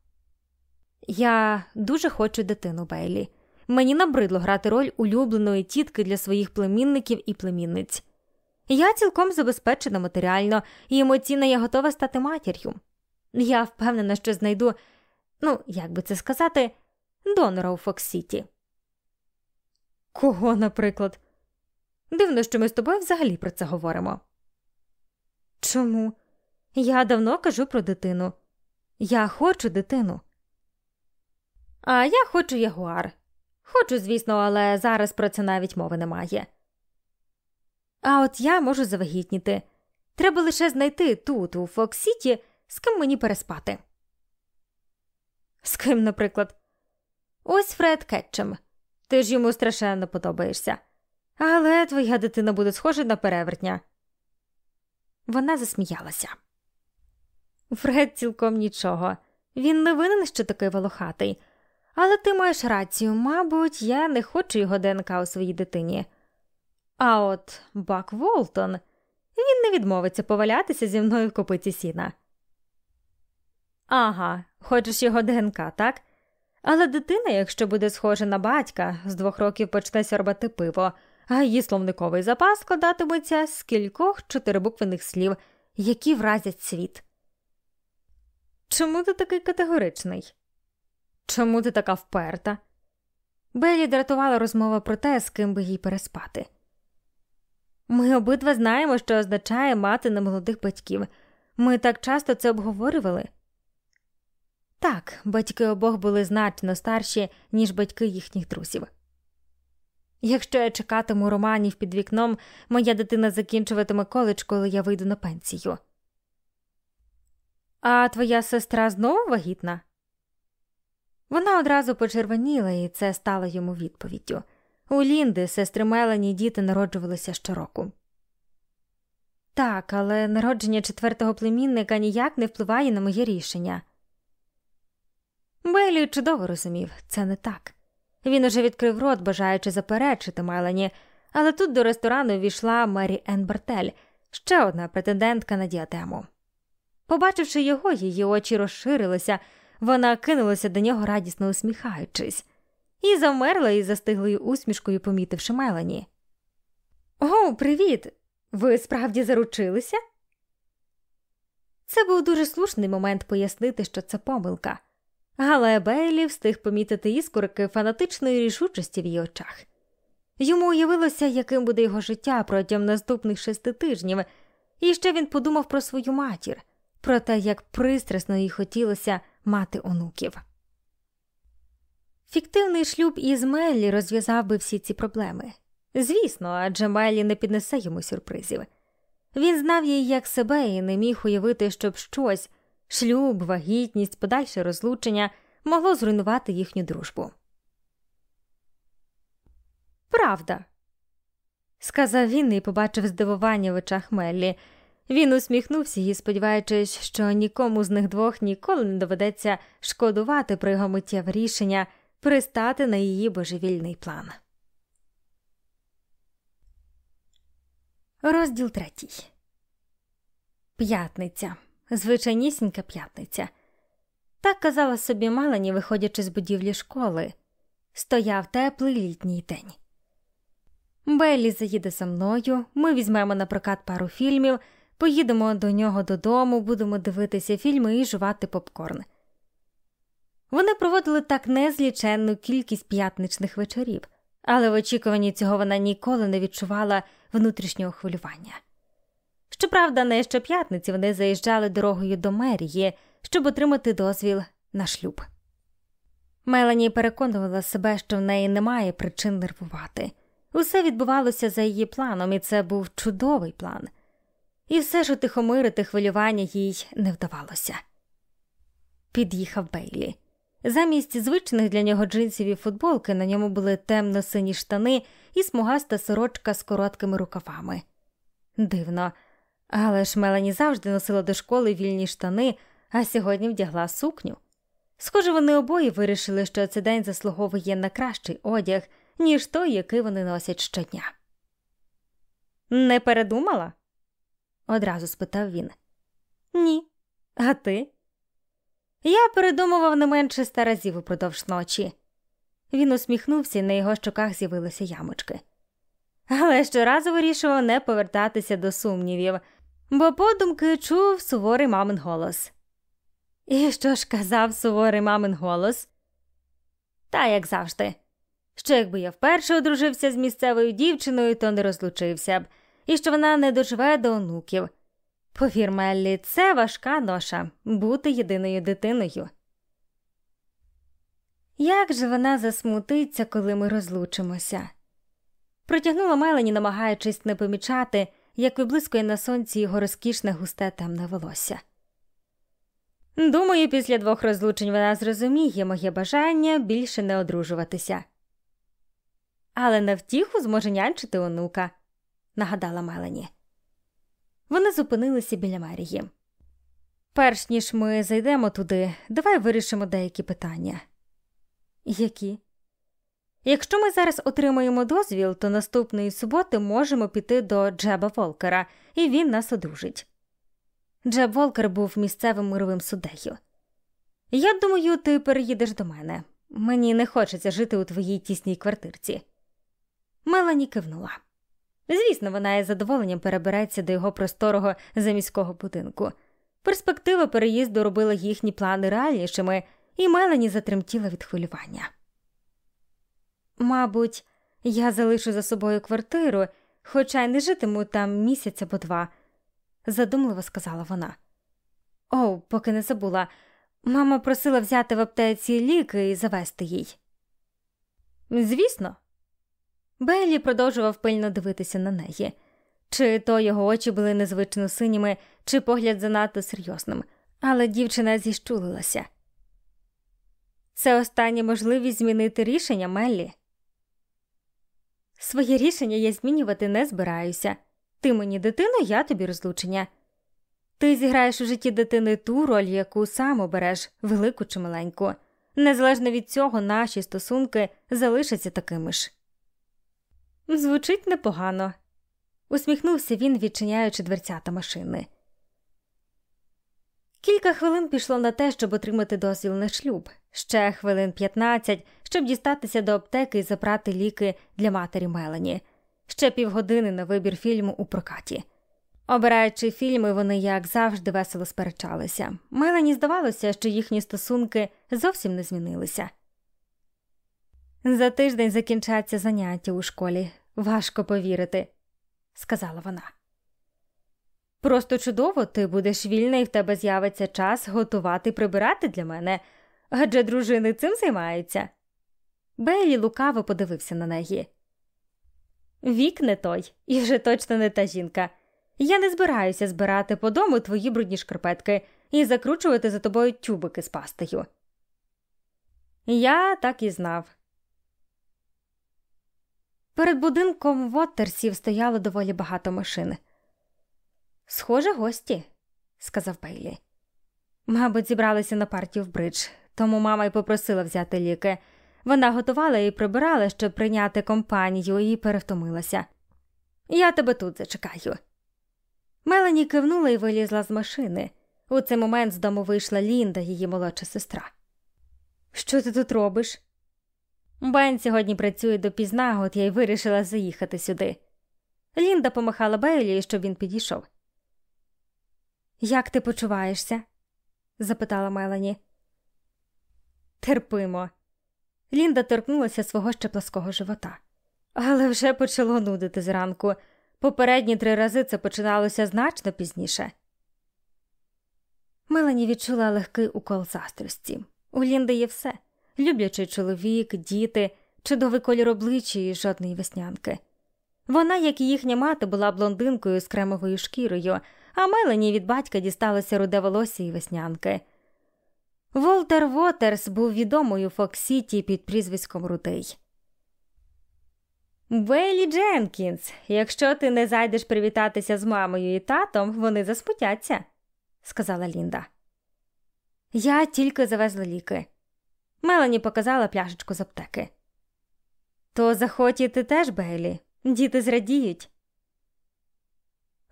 S1: Я дуже хочу дитину Бейлі. Мені набридло грати роль улюбленої тітки для своїх племінників і племінниць. Я цілком забезпечена матеріально і емоційно я готова стати матір'ю. Я впевнена, що знайду, ну, як би це сказати, донора у Фоксіті. Кого, наприклад? Дивно, що ми з тобою взагалі про це говоримо. Чому? Я давно кажу про дитину. Я хочу дитину. А я хочу ягуар. Хочу, звісно, але зараз про це навіть мови немає. А от я можу завагітніти. Треба лише знайти тут, у Фоксіті, з ким мені переспати. З ким, наприклад, ось Фред Кетчем. Ти ж йому страшенно подобаєшся. Але твоя дитина буде схожа на перевертня. Вона засміялася. Фред цілком нічого. Він не винен, що такий волохатий. Але ти маєш рацію, мабуть, я не хочу його ДНК у своїй дитині. А от Бак Волтон він не відмовиться повалятися зі мною в копиці сіна. Ага, хочеш його ДНК, так? Але дитина, якщо буде схожа на батька, з двох років почне сьорбати пиво, а її словниковий запас складатиметься з кількох чотирибуквених слів, які вразять світ. Чому ти такий категоричний? Чому ти така вперта? Белі дратувала розмова про те, з ким би їй переспати. Ми обидва знаємо, що означає мати немолодих батьків. Ми так часто це обговорювали. Так, батьки обох були значно старші, ніж батьки їхніх друзів. Якщо я чекатиму романів під вікном, моя дитина закінчуватиме коледж, коли я вийду на пенсію. А твоя сестра знову вагітна? Вона одразу почервоніла, і це стало йому відповіддю. У Лінди, сестри Мелані, діти народжувалися щороку. Так, але народження четвертого племінника ніяк не впливає на моє рішення. Бейлі чудово розумів, це не так. Він уже відкрив рот, бажаючи заперечити Мелані, але тут до ресторану війшла Мері Енн Бартель, ще одна претендентка на діадему. Побачивши його, її очі розширилися, вона кинулася до нього, радісно усміхаючись, і завмерла із застиглою усмішкою, помітивши Мелані. О, привіт! Ви справді заручилися? Це був дуже слушний момент пояснити, що це помилка, але Бейлі встиг помітити іскорки фанатичної рішучості в її очах. Йому уявилося, яким буде його життя протягом наступних шести тижнів, і ще він подумав про свою матір, про те, як пристрасно їй хотілося мати онуків. Фіктивний шлюб із Меллі розв'язав би всі ці проблеми. Звісно, адже Меллі не піднесе йому сюрпризів. Він знав її як себе і не міг уявити, щоб щось шлюб, вагітність, подальше розлучення могло зруйнувати їхню дружбу. Правда, сказав він і побачив здивування в очах Меллі. Він усміхнувся і, сподіваючись, що нікому з них двох ніколи не доведеться шкодувати про його миттєве рішення пристати на її божевільний план. Розділ третій. П'ятниця. Звичайнісінька п'ятниця. Так казала собі Малані, виходячи з будівлі школи. Стояв теплий літній день. Беллі заїде за мною, ми візьмемо на прокат пару фільмів, поїдемо до нього додому, будемо дивитися фільми і жувати попкорн. Вони проводили так незліченну кількість п'ятничних вечорів, але в очікуванні цього вона ніколи не відчувала внутрішнього хвилювання. Щоправда, не щоп'ятниці вони заїжджали дорогою до мерії, щоб отримати дозвіл на шлюб. Мелані переконувала себе, що в неї немає причин нервувати. Усе відбувалося за її планом, і це був чудовий план. І все ж утихомирити хвилювання їй не вдавалося. Під'їхав Бейлі. Замість звичних для нього джинсів і футболки на ньому були темно сині штани і смугаста сорочка з короткими рукавами. Дивно, але ж Мелані завжди носила до школи вільні штани, а сьогодні вдягла сукню. Схоже, вони обоє вирішили, що цей день заслуговує на кращий одяг, ніж той, який вони носять щодня. Не передумала? Одразу спитав він. Ні. А ти? Я передумував не менше ста разів упродовж ночі. Він усміхнувся, і на його щоках з'явилися ямочки. Але щоразу вирішував не повертатися до сумнівів, бо подумки чув суворий мамин голос. І що ж казав суворий мамин голос? Та як завжди. Що якби я вперше одружився з місцевою дівчиною, то не розлучився б, і що вона не доживе до онуків. Повір, Меллі, це важка ноша бути єдиною дитиною. Як же вона засмутиться, коли ми розлучимося? Протягнула Мелані, намагаючись не помічати, як виблискує на сонці його розкішне густе темне волосся. Думаю, після двох розлучень вона зрозуміє моє бажання більше не одружуватися. Але на втіху зможе нянчити онука, нагадала Мелані. Вони зупинилися біля Марії. Перш ніж ми зайдемо туди, давай вирішимо деякі питання. Які? Якщо ми зараз отримаємо дозвіл, то наступної суботи можемо піти до Джеба Волкера, і він нас одружить. Джеб Волкер був місцевим мировим суддею. Я думаю, ти переїдеш до мене. Мені не хочеться жити у твоїй тісній квартирці. Мелані кивнула. Звісно, вона із задоволенням перебереться до його просторого заміського будинку. Перспектива переїзду робила їхні плани реальнішими, і Мелані затремтіла від хвилювання. Мабуть, я залишу за собою квартиру, хоча й не житиму там місяць або два, задумливо сказала вона. О, поки не забула. Мама просила взяти в аптеці ліки і завести їй. Звісно. Бейлі продовжував пильно дивитися на неї. Чи то його очі були незвично синіми, чи погляд занадто серйозним, але дівчина зіщулилася. Це остання можливість змінити рішення Меллі. Своє рішення я змінювати не збираюся. Ти мені дитину, я тобі розлучення. Ти зіграєш у житті дитини ту роль, яку сам обереш, велику чи маленьку. Незалежно від цього, наші стосунки залишаться такими ж. Звучить непогано, усміхнувся він, відчиняючи дверцята машини. Кілька хвилин пішло на те, щоб отримати дозвіл на шлюб, ще хвилин 15, щоб дістатися до аптеки і забрати ліки для матері Мелані, ще півгодини на вибір фільму у прокаті. Обираючи фільми, вони, як завжди, весело сперечалися. Мелані здавалося, що їхні стосунки зовсім не змінилися. За тиждень закінчаться заняття у школі. Важко повірити, сказала вона. Просто чудово, ти будеш вільна і в тебе з'явиться час готувати прибирати для мене, адже дружини цим займаються. Бейлі лукаво подивився на неї. Вік не той, і вже точно не та жінка. Я не збираюся збирати по дому твої брудні шкарпетки і закручувати за тобою тюбики з пастою. Я так і знав. Перед будинком Воттерсів стояло доволі багато машин. Схоже, гості, сказав Бейлі. Мабуть, зібралися на партію в бридж, тому мама й попросила взяти ліки. Вона готувала і прибирала, щоб прийняти компанію, і перевтомилася. Я тебе тут зачекаю. Мелані кивнула і вилізла з машини. У цей момент з дому вийшла Лінда, її молодша сестра. Що ти тут робиш? Бен сьогодні працює допізна, от я й вирішила заїхати сюди. Лінда помахала Бейлі, щоб він підійшов. Як ти почуваєшся? запитала Мелані. Терпимо. Лінда торкнулася свого ще плаского живота, але вже почало нудити зранку. Попередні три рази це починалося значно пізніше. Мелані відчула легкий укол застрості. У Лінди є все люблячий чоловік, діти, чудовий колір обличчя і жодної веснянки. Вона, як і їхня мати, була блондинкою з кремовою шкірою, а Мелані від батька дісталося руде волосся і веснянки. Волтер Вотерс був відомою Фоксіті під прізвиськом Рудий. Бейлі Дженкінс, якщо ти не зайдеш привітатися з мамою і татом, вони засмутяться, сказала Лінда. Я тільки завезла ліки. Мелані показала пляшечку з аптеки. То заходь і ти теж, Бейлі, діти зрадіють.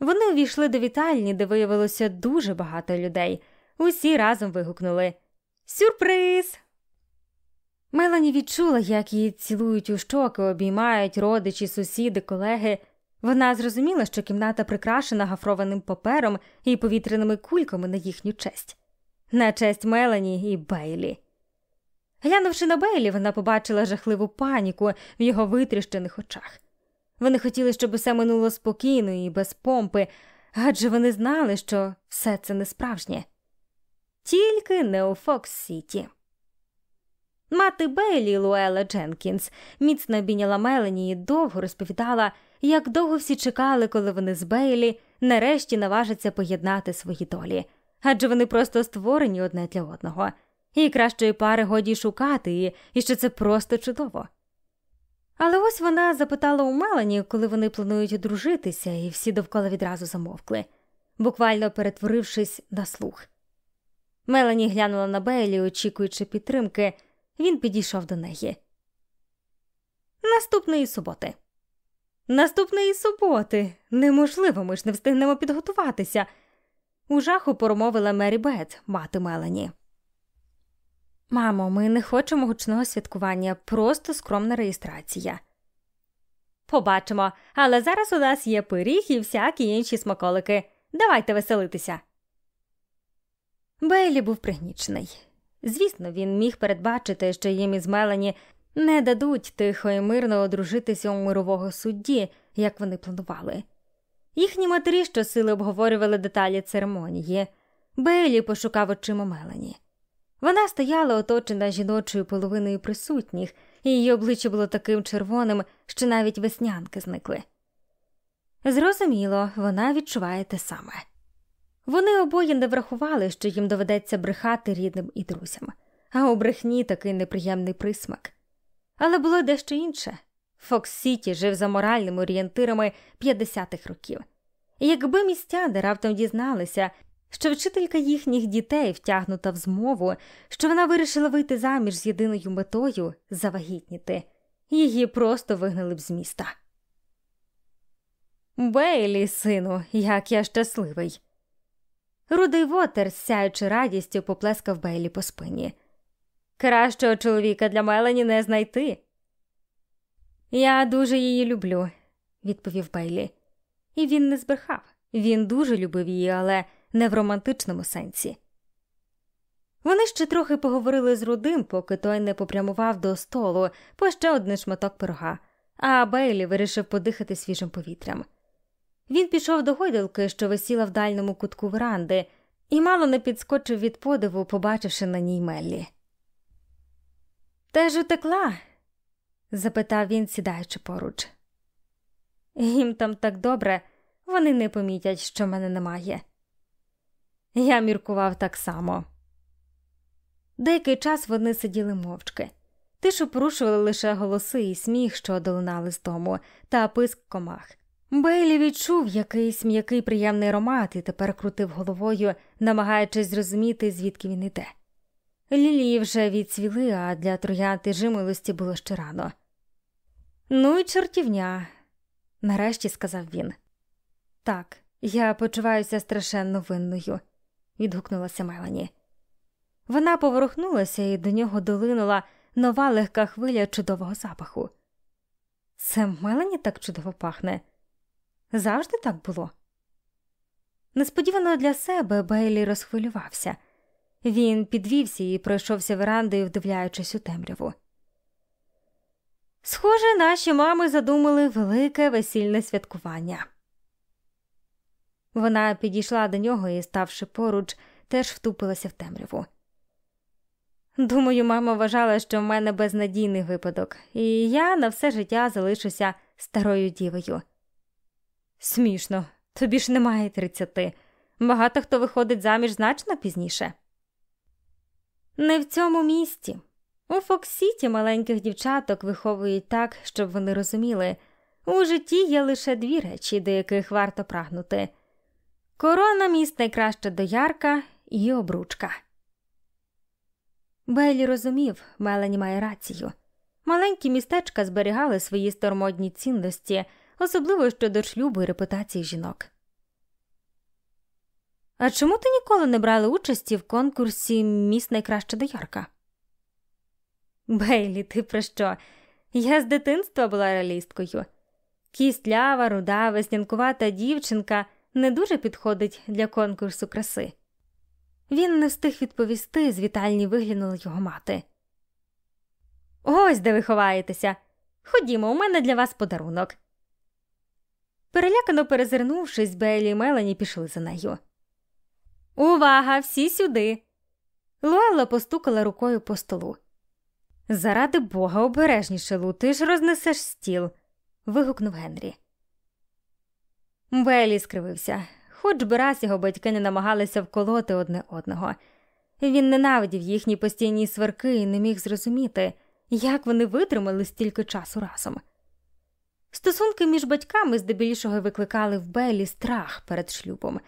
S1: Вони увійшли до вітальні, де виявилося дуже багато людей. Усі разом вигукнули Сюрприз! Мелані відчула, як її цілують у щоки, обіймають родичі, сусіди, колеги. Вона зрозуміла, що кімната прикрашена гафрованим папером і повітряними кульками на їхню честь, на честь Мелані і Бейлі. Глянувши на Бейлі, вона побачила жахливу паніку в його витріщених очах. Вони хотіли, щоб усе минуло спокійно і без помпи, адже вони знали, що все це не справжнє. Тільки не у Фокс Сіті. Мати Бейлі Луела Дженкінс міцно обійняла Мелані і довго розповідала, як довго всі чекали, коли вони з Бейлі нарешті наважаться поєднати свої долі, адже вони просто створені одне для одного, і кращої пари годі шукати, і що це просто чудово. Але ось вона запитала у Мелані, коли вони планують одружитися, і всі довкола відразу замовкли, буквально перетворившись на слух. Мелані глянула на Бейлі, очікуючи підтримки. Він підійшов до неї. Наступної суботи. Наступної суботи. Неможливо, ми ж не встигнемо підготуватися. У жаху промовила Мері Бет, мати Мелані. Мамо, ми не хочемо гучного святкування, просто скромна реєстрація. Побачимо, але зараз у нас є пиріг і всякі інші смаколики. Давайте веселитися. Бейлі був пригнічений. Звісно, він міг передбачити, що їм із Мелані не дадуть тихо і мирно одружитися у мирового судді, як вони планували. Їхні матері щосили обговорювали деталі церемонії. Бейлі пошукав очима Мелані. Вона стояла оточена жіночою половиною присутніх, і її обличчя було таким червоним, що навіть веснянки зникли. Зрозуміло, вона відчуває те саме. Вони обоє не врахували, що їм доведеться брехати рідним і друзям, а у брехні такий неприємний присмак. Але було дещо інше. Фокс Сіті жив за моральними орієнтирами 50-х років. Якби містяни раптом дізналися, що вчителька їхніх дітей втягнута в змову, що вона вирішила вийти заміж з єдиною метою завагітніти, її просто вигнали б з міста. Бейлі, сину, як я щасливий. Рудий Вотер, сяючи радістю, поплескав Бейлі по спині. Кращого чоловіка для Мелані не знайти. Я дуже її люблю, відповів Бейлі. І він не збрехав. Він дуже любив її, але не в романтичному сенсі. Вони ще трохи поговорили з Рудим, поки той не попрямував до столу по ще один шматок пирога, а Бейлі вирішив подихати свіжим повітрям. Він пішов до гойдалки, що висіла в дальньому кутку веранди, і мало не підскочив від подиву, побачивши на ній Меллі. Теж утекла? запитав він, сідаючи поруч. Їм там так добре, вони не помітять, що мене немає. Я міркував так само. Деякий час вони сиділи мовчки. Тишу порушували лише голоси і сміх, що долинали з дому, та писк комах. Бейлі відчув якийсь м'який приємний аромат і тепер крутив головою, намагаючись зрозуміти, звідки він іде. Лілії вже відцвіли, а для троянти жимолості було ще рано. Ну і чортівня, нарешті сказав він. Так, я почуваюся страшенно винною, відгукнулася Мелані. Вона поворухнулася і до нього долинула нова легка хвиля чудового запаху. Це Мелані так чудово пахне. Завжди так було. Несподівано для себе Бейлі розхвилювався. Він підвівся і пройшовся верандою, вдивляючись у темряву. Схоже, наші мами задумали велике весільне святкування. Вона підійшла до нього і, ставши поруч, теж втупилася в темряву. Думаю, мама вважала, що в мене безнадійний випадок, і я на все життя залишуся старою дівою. Смішно, тобі ж немає тридцяти. Багато хто виходить заміж значно пізніше. Не в цьому місті. У Фоксіті маленьких дівчаток виховують так, щоб вони розуміли, у житті є лише дві речі, до яких варто прагнути корона міст найкраща доярка і обручка. Бейлі розумів, Мелані має рацію. Маленькі містечка зберігали свої старомодні цінності, особливо щодо шлюбу і репутації жінок. А чому ти ніколи не брала участі в конкурсі Міс найкраща доярка? Бейлі, ти про що? Я з дитинства була реалісткою. Кістлява, руда, веснянкувата дівчинка не дуже підходить для конкурсу краси. Він не встиг відповісти, з вітальні виглянула його мати. Ось де ви ховаєтеся. Ходімо, у мене для вас подарунок. Перелякано перезирнувшись, Бейлі і Мелані пішли за нею. Увага, всі сюди. Луелла постукала рукою по столу. Заради бога, обережніше, Лу, ти ж рознесеш стіл. вигукнув Генрі. Беллі скривився, хоч би раз його батьки не намагалися вколоти одне одного. Він ненавидів їхні постійні сварки і не міг зрозуміти, як вони витримали стільки часу разом. Стосунки між батьками здебільшого викликали в Беллі страх перед шлюбом,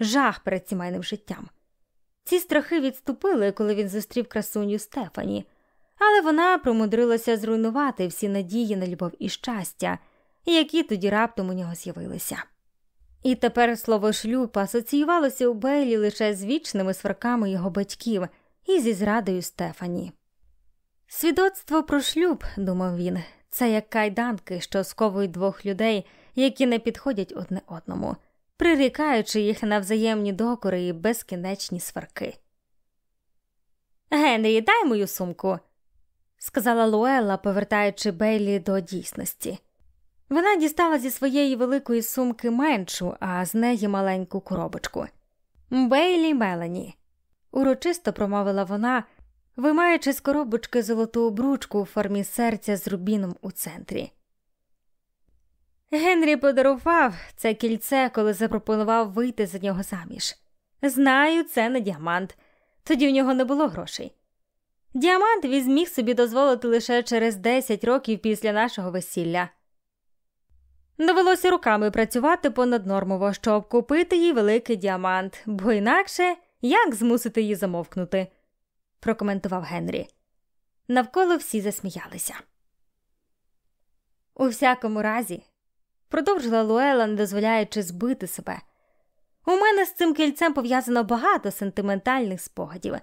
S1: жах перед сімейним життям. Ці страхи відступили, коли він зустрів красуню Стефані, але вона промудрилася зруйнувати всі надії на любов і щастя, які тоді раптом у нього з'явилися. І тепер слово шлюб асоціювалося у Бейлі лише з вічними сварками його батьків і зі зрадою Стефані. Свідоцтво про шлюб, думав він, це як кайданки, що сковують двох людей, які не підходять одне одному, прирікаючи їх на взаємні докори і безкінечні сварки. Генрі, дай мою сумку, сказала Луела, повертаючи Бейлі до дійсності. Вона дістала зі своєї великої сумки меншу, а з неї маленьку коробочку. Бейлі Мелані, урочисто промовила вона, вимаючи з коробочки золоту обручку у формі серця з рубіном у центрі. Генрі подарував це кільце, коли запропонував вийти за нього заміж. Знаю, це не діамант, тоді в нього не було грошей. Діамант він зміг собі дозволити лише через 10 років після нашого весілля. Довелося руками працювати понаднормово, щоб купити їй великий діамант, бо інакше як змусити її замовкнути, прокоментував Генрі. Навколо всі засміялися. У всякому разі, продовжила Луела, не дозволяючи збити себе. У мене з цим кільцем пов'язано багато сентиментальних спогадів.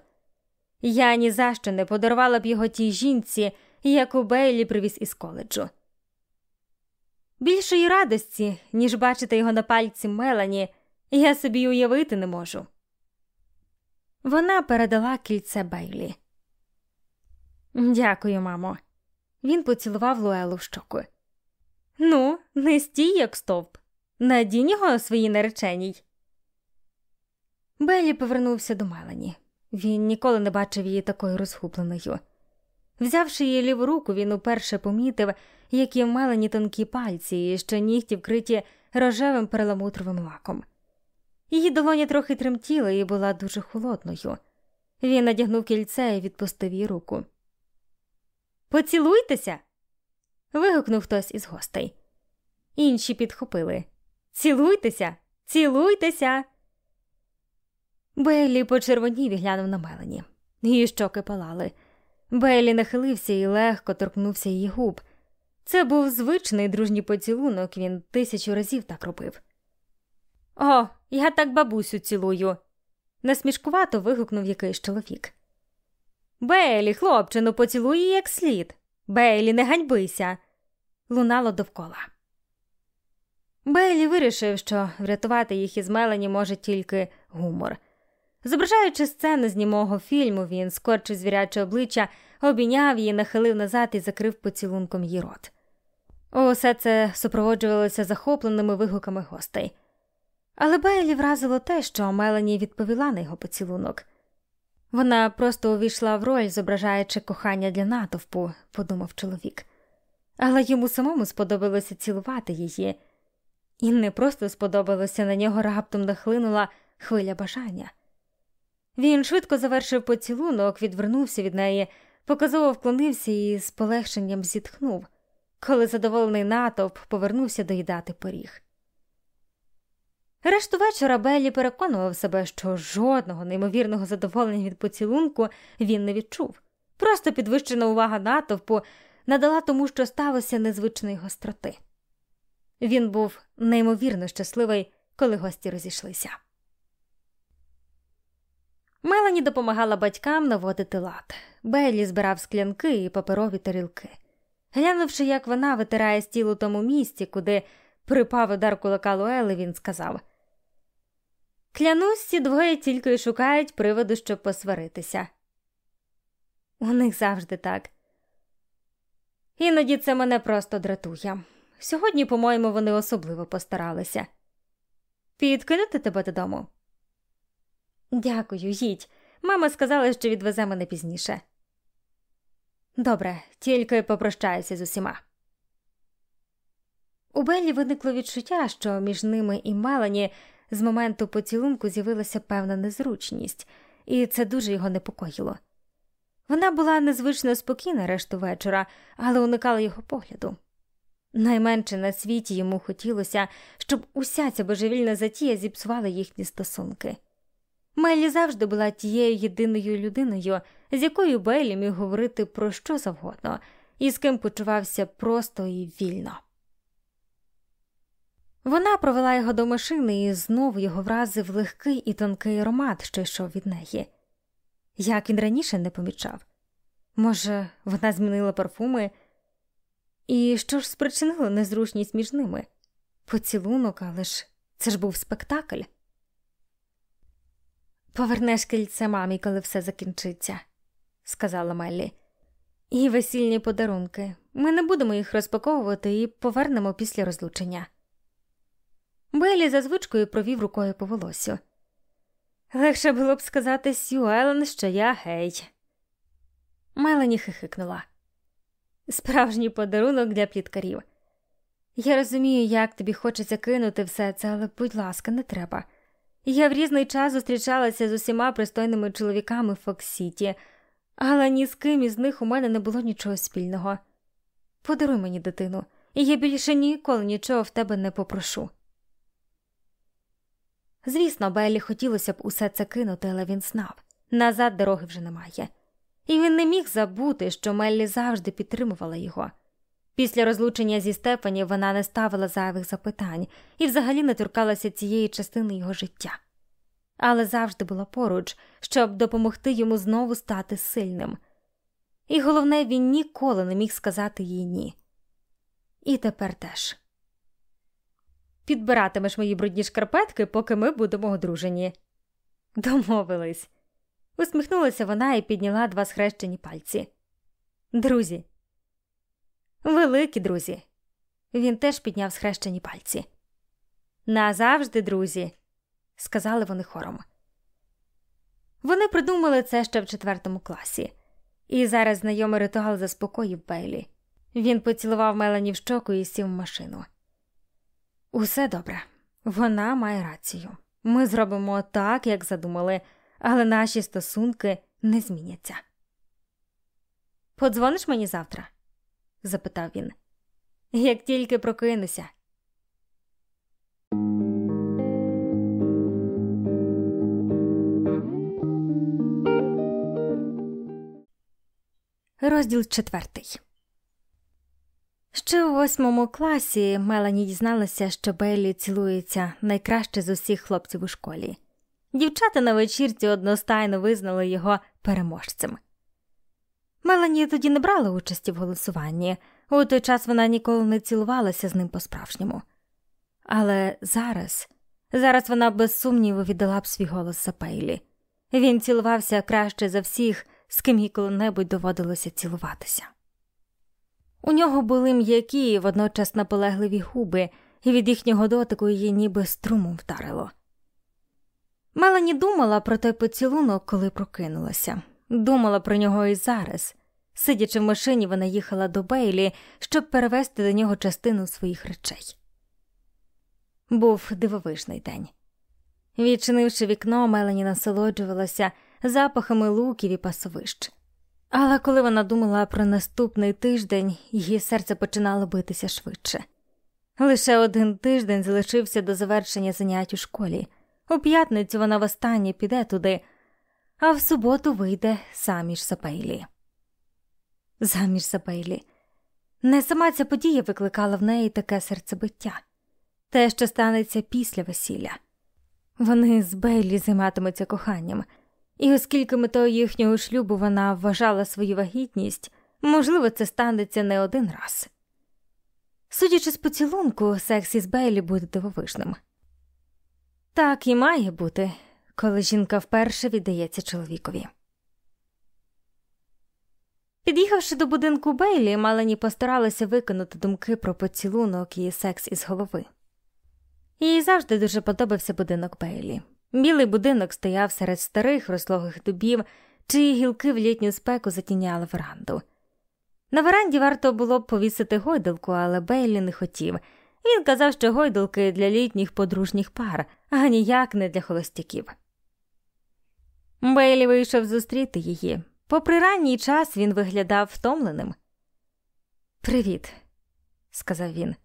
S1: Я ні за що не подарувала б його тій жінці, яку Бейлі привіз із коледжу. Більшої радості, ніж бачити його на пальці Мелані, я собі уявити не можу. Вона передала кільце Бейлі. Дякую, мамо. Він поцілував Луелу в щоку. Ну, не стій, як стовп. Надінь його своїй нареченій. Беллі повернувся до Мелані. Він ніколи не бачив її такою розгубленою. Взявши її ліву руку, він уперше помітив, які в Мелані тонкі пальці, і що нігті вкриті рожевим перламутровим лаком. Її долоня трохи тремтіла і була дуже холодною. Він надягнув кільце і відпустив їй руку. Поцілуйтеся. вигукнув хтось із гостей. Інші підхопили. Цілуйтеся, цілуйтеся. Бейлі почервонів і глянув на Мелані. Її щоки палали. Бейлі нахилився і легко торкнувся її губ. Це був звичний дружній поцілунок, він тисячу разів так робив. О, я так бабусю цілую. насмішкувато вигукнув якийсь чоловік. Бейлі, хлопче, ну поцілуй її як слід. Бейлі, не ганьбися. Лунало довкола. Бейлі вирішив, що врятувати їх із Мелані може тільки гумор. Зображаючи сцени з німого фільму, він скорчив звіряче обличчя, обійняв її, нахилив назад і закрив поцілунком її рот. Усе це супроводжувалося захопленими вигуками гостей. Але Бейлі вразило те, що Мелані відповіла на його поцілунок. Вона просто увійшла в роль, зображаючи кохання для натовпу, подумав чоловік. Але йому самому сподобалося цілувати її, і не просто сподобалося на нього раптом нахлинула хвиля бажання. Він швидко завершив поцілунок, відвернувся від неї, показово вклонився і з полегшенням зітхнув, коли задоволений натовп повернувся доїдати поріг. Решту вечора Беллі переконував себе, що жодного неймовірного задоволення від поцілунку він не відчув. Просто підвищена увага натовпу надала тому, що сталося незвичної гостроти. Він був неймовірно щасливий, коли гості розійшлися. Мелані допомагала батькам наводити лад. Беллі збирав склянки і паперові тарілки. Глянувши, як вона витирає стіл у тому місці, куди припав удар кулака Луели, він сказав Клянусь, ці двоє тільки й шукають приводу, щоб посваритися. У них завжди так. Іноді це мене просто дратує. Сьогодні, по-моєму, вони особливо постаралися. Підкинути тебе додому. Дякую, їдь. Мама сказала, що відвезе мене пізніше. Добре, тільки попрощаюся з усіма. У Беллі виникло відчуття, що між ними і Мелані з моменту поцілунку з'явилася певна незручність, і це дуже його непокоїло. Вона була незвично спокійна решту вечора, але уникала його погляду. Найменше на світі йому хотілося, щоб уся ця божевільна затія зіпсувала їхні стосунки. Мелі завжди була тією єдиною людиною, з якою Бейлі міг говорити про що завгодно, і з ким почувався просто і вільно. Вона провела його до машини і знову його вразив легкий і тонкий аромат, що йшов від неї. Як він раніше не помічав. Може, вона змінила парфуми, і що ж спричинило незручність між ними? Поцілунок, але ж це ж був спектакль. Повернеш кільце мамі, коли все закінчиться, сказала Меллі. І весільні подарунки. Ми не будемо їх розпаковувати і повернемо після розлучення. Беллі за звичкою провів рукою по волосю. Легше було б сказати Сью Елен, що я гей. Мелані хихикнула. Справжній подарунок для пліткарів. Я розумію, як тобі хочеться кинути все це, але, будь ласка, не треба. Я в різний час зустрічалася з усіма пристойними чоловіками Фоксіті, але ні з ким із них у мене не було нічого спільного. Подаруй мені дитину, і я більше ніколи нічого в тебе не попрошу. Звісно, Беллі хотілося б усе це кинути, але він знав назад дороги вже немає. І він не міг забути, що Меллі завжди підтримувала його. Після розлучення зі Стефані вона не ставила зайвих запитань і взагалі не торкалася цієї частини його життя, але завжди була поруч, щоб допомогти йому знову стати сильним. І головне, він ніколи не міг сказати їй ні. І тепер теж підбиратимеш мої брудні шкарпетки, поки ми будемо одружені. Домовились. Усміхнулася вона і підняла два схрещені пальці. Друзі, великі друзі. Він теж підняв схрещені пальці. Назавжди, друзі, сказали вони хором. Вони придумали це ще в четвертому класі, і зараз знайомий ритуал заспокоїв Бейлі. Він поцілував Мелані в щоку і сів в машину. Усе добре, вона має рацію. Ми зробимо так, як задумали, але наші стосунки не зміняться. Подзвониш мені завтра? Запитав він. Як тільки прокинуся. Розділ четвертий. Ще у восьмому класі Мелані дізналася, що Беллі цілується найкраще з усіх хлопців у школі. Дівчата на вечірці одностайно визнали його переможцем. Мелані тоді не брала участі в голосуванні, у той час вона ніколи не цілувалася з ним по-справжньому. Але зараз, зараз вона без сумніву віддала б свій голос за Пейлі. Він цілувався краще за всіх, з ким їй коли-небудь доводилося цілуватися. У нього були м'які, водночас наполегливі губи, і від їхнього дотику її ніби струмом вдарило. Мелані думала про той поцілунок, коли прокинулася, думала про нього і зараз. Сидячи в машині, вона їхала до Бейлі, щоб перевезти до нього частину своїх речей. Був дивовижний день. Відчинивши вікно, Мелані насолоджувалася запахами луків і пасовищ. Але коли вона думала про наступний тиждень, її серце починало битися швидше. Лише один тиждень залишився до завершення занять у школі. У п'ятницю вона востаннє піде туди, а в суботу вийде заміж за Пейлі. Заміж за Пейлі. Не сама ця подія викликала в неї таке серцебиття, те, що станеться після весілля. Вони з Бейлі займатимуться коханням. І оскільки метою їхнього шлюбу вона вважала свою вагітність, можливо, це станеться не один раз. Судячи з поцілунку, секс із Бейлі буде дивовижним. Так і має бути, коли жінка вперше віддається чоловікові. Під'їхавши до будинку Бейлі, Малені постаралася викинути думки про поцілунок і секс із голови. Їй завжди дуже подобався будинок Бейлі. Білий будинок стояв серед старих розлогих дубів, чиї гілки в літню спеку затіняли веранду. На веранді варто було б повісити гойдалку, але Бейлі не хотів. Він казав, що гойдалки для літніх подружніх пар, а ніяк не для холостяків. Бейлі вийшов зустріти її. Попри ранній час він виглядав втомленим. Привіт, сказав він.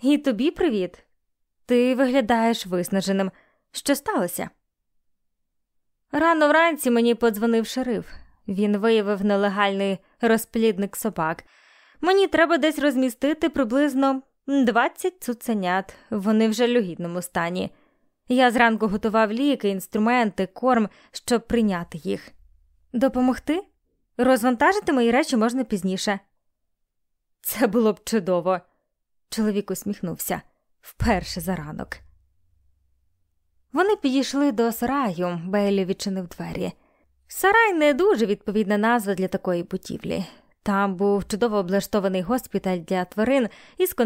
S1: І тобі привіт. Ти виглядаєш виснаженим. Що сталося? Рано вранці мені подзвонив шериф. Він виявив нелегальний розплідник собак. Мені треба десь розмістити приблизно 20 цуценят, вони в жалюгідному стані. Я зранку готував ліки, інструменти, корм, щоб прийняти їх. Допомогти? Розвантажити мої речі можна пізніше. Це було б чудово. Чоловік усміхнувся вперше за ранок. Вони підійшли до сараю, Бейлі відчинив двері. Сарай не дуже відповідна назва для такої будівлі. Там був чудово облаштований госпіталь для тварин із кондиціонером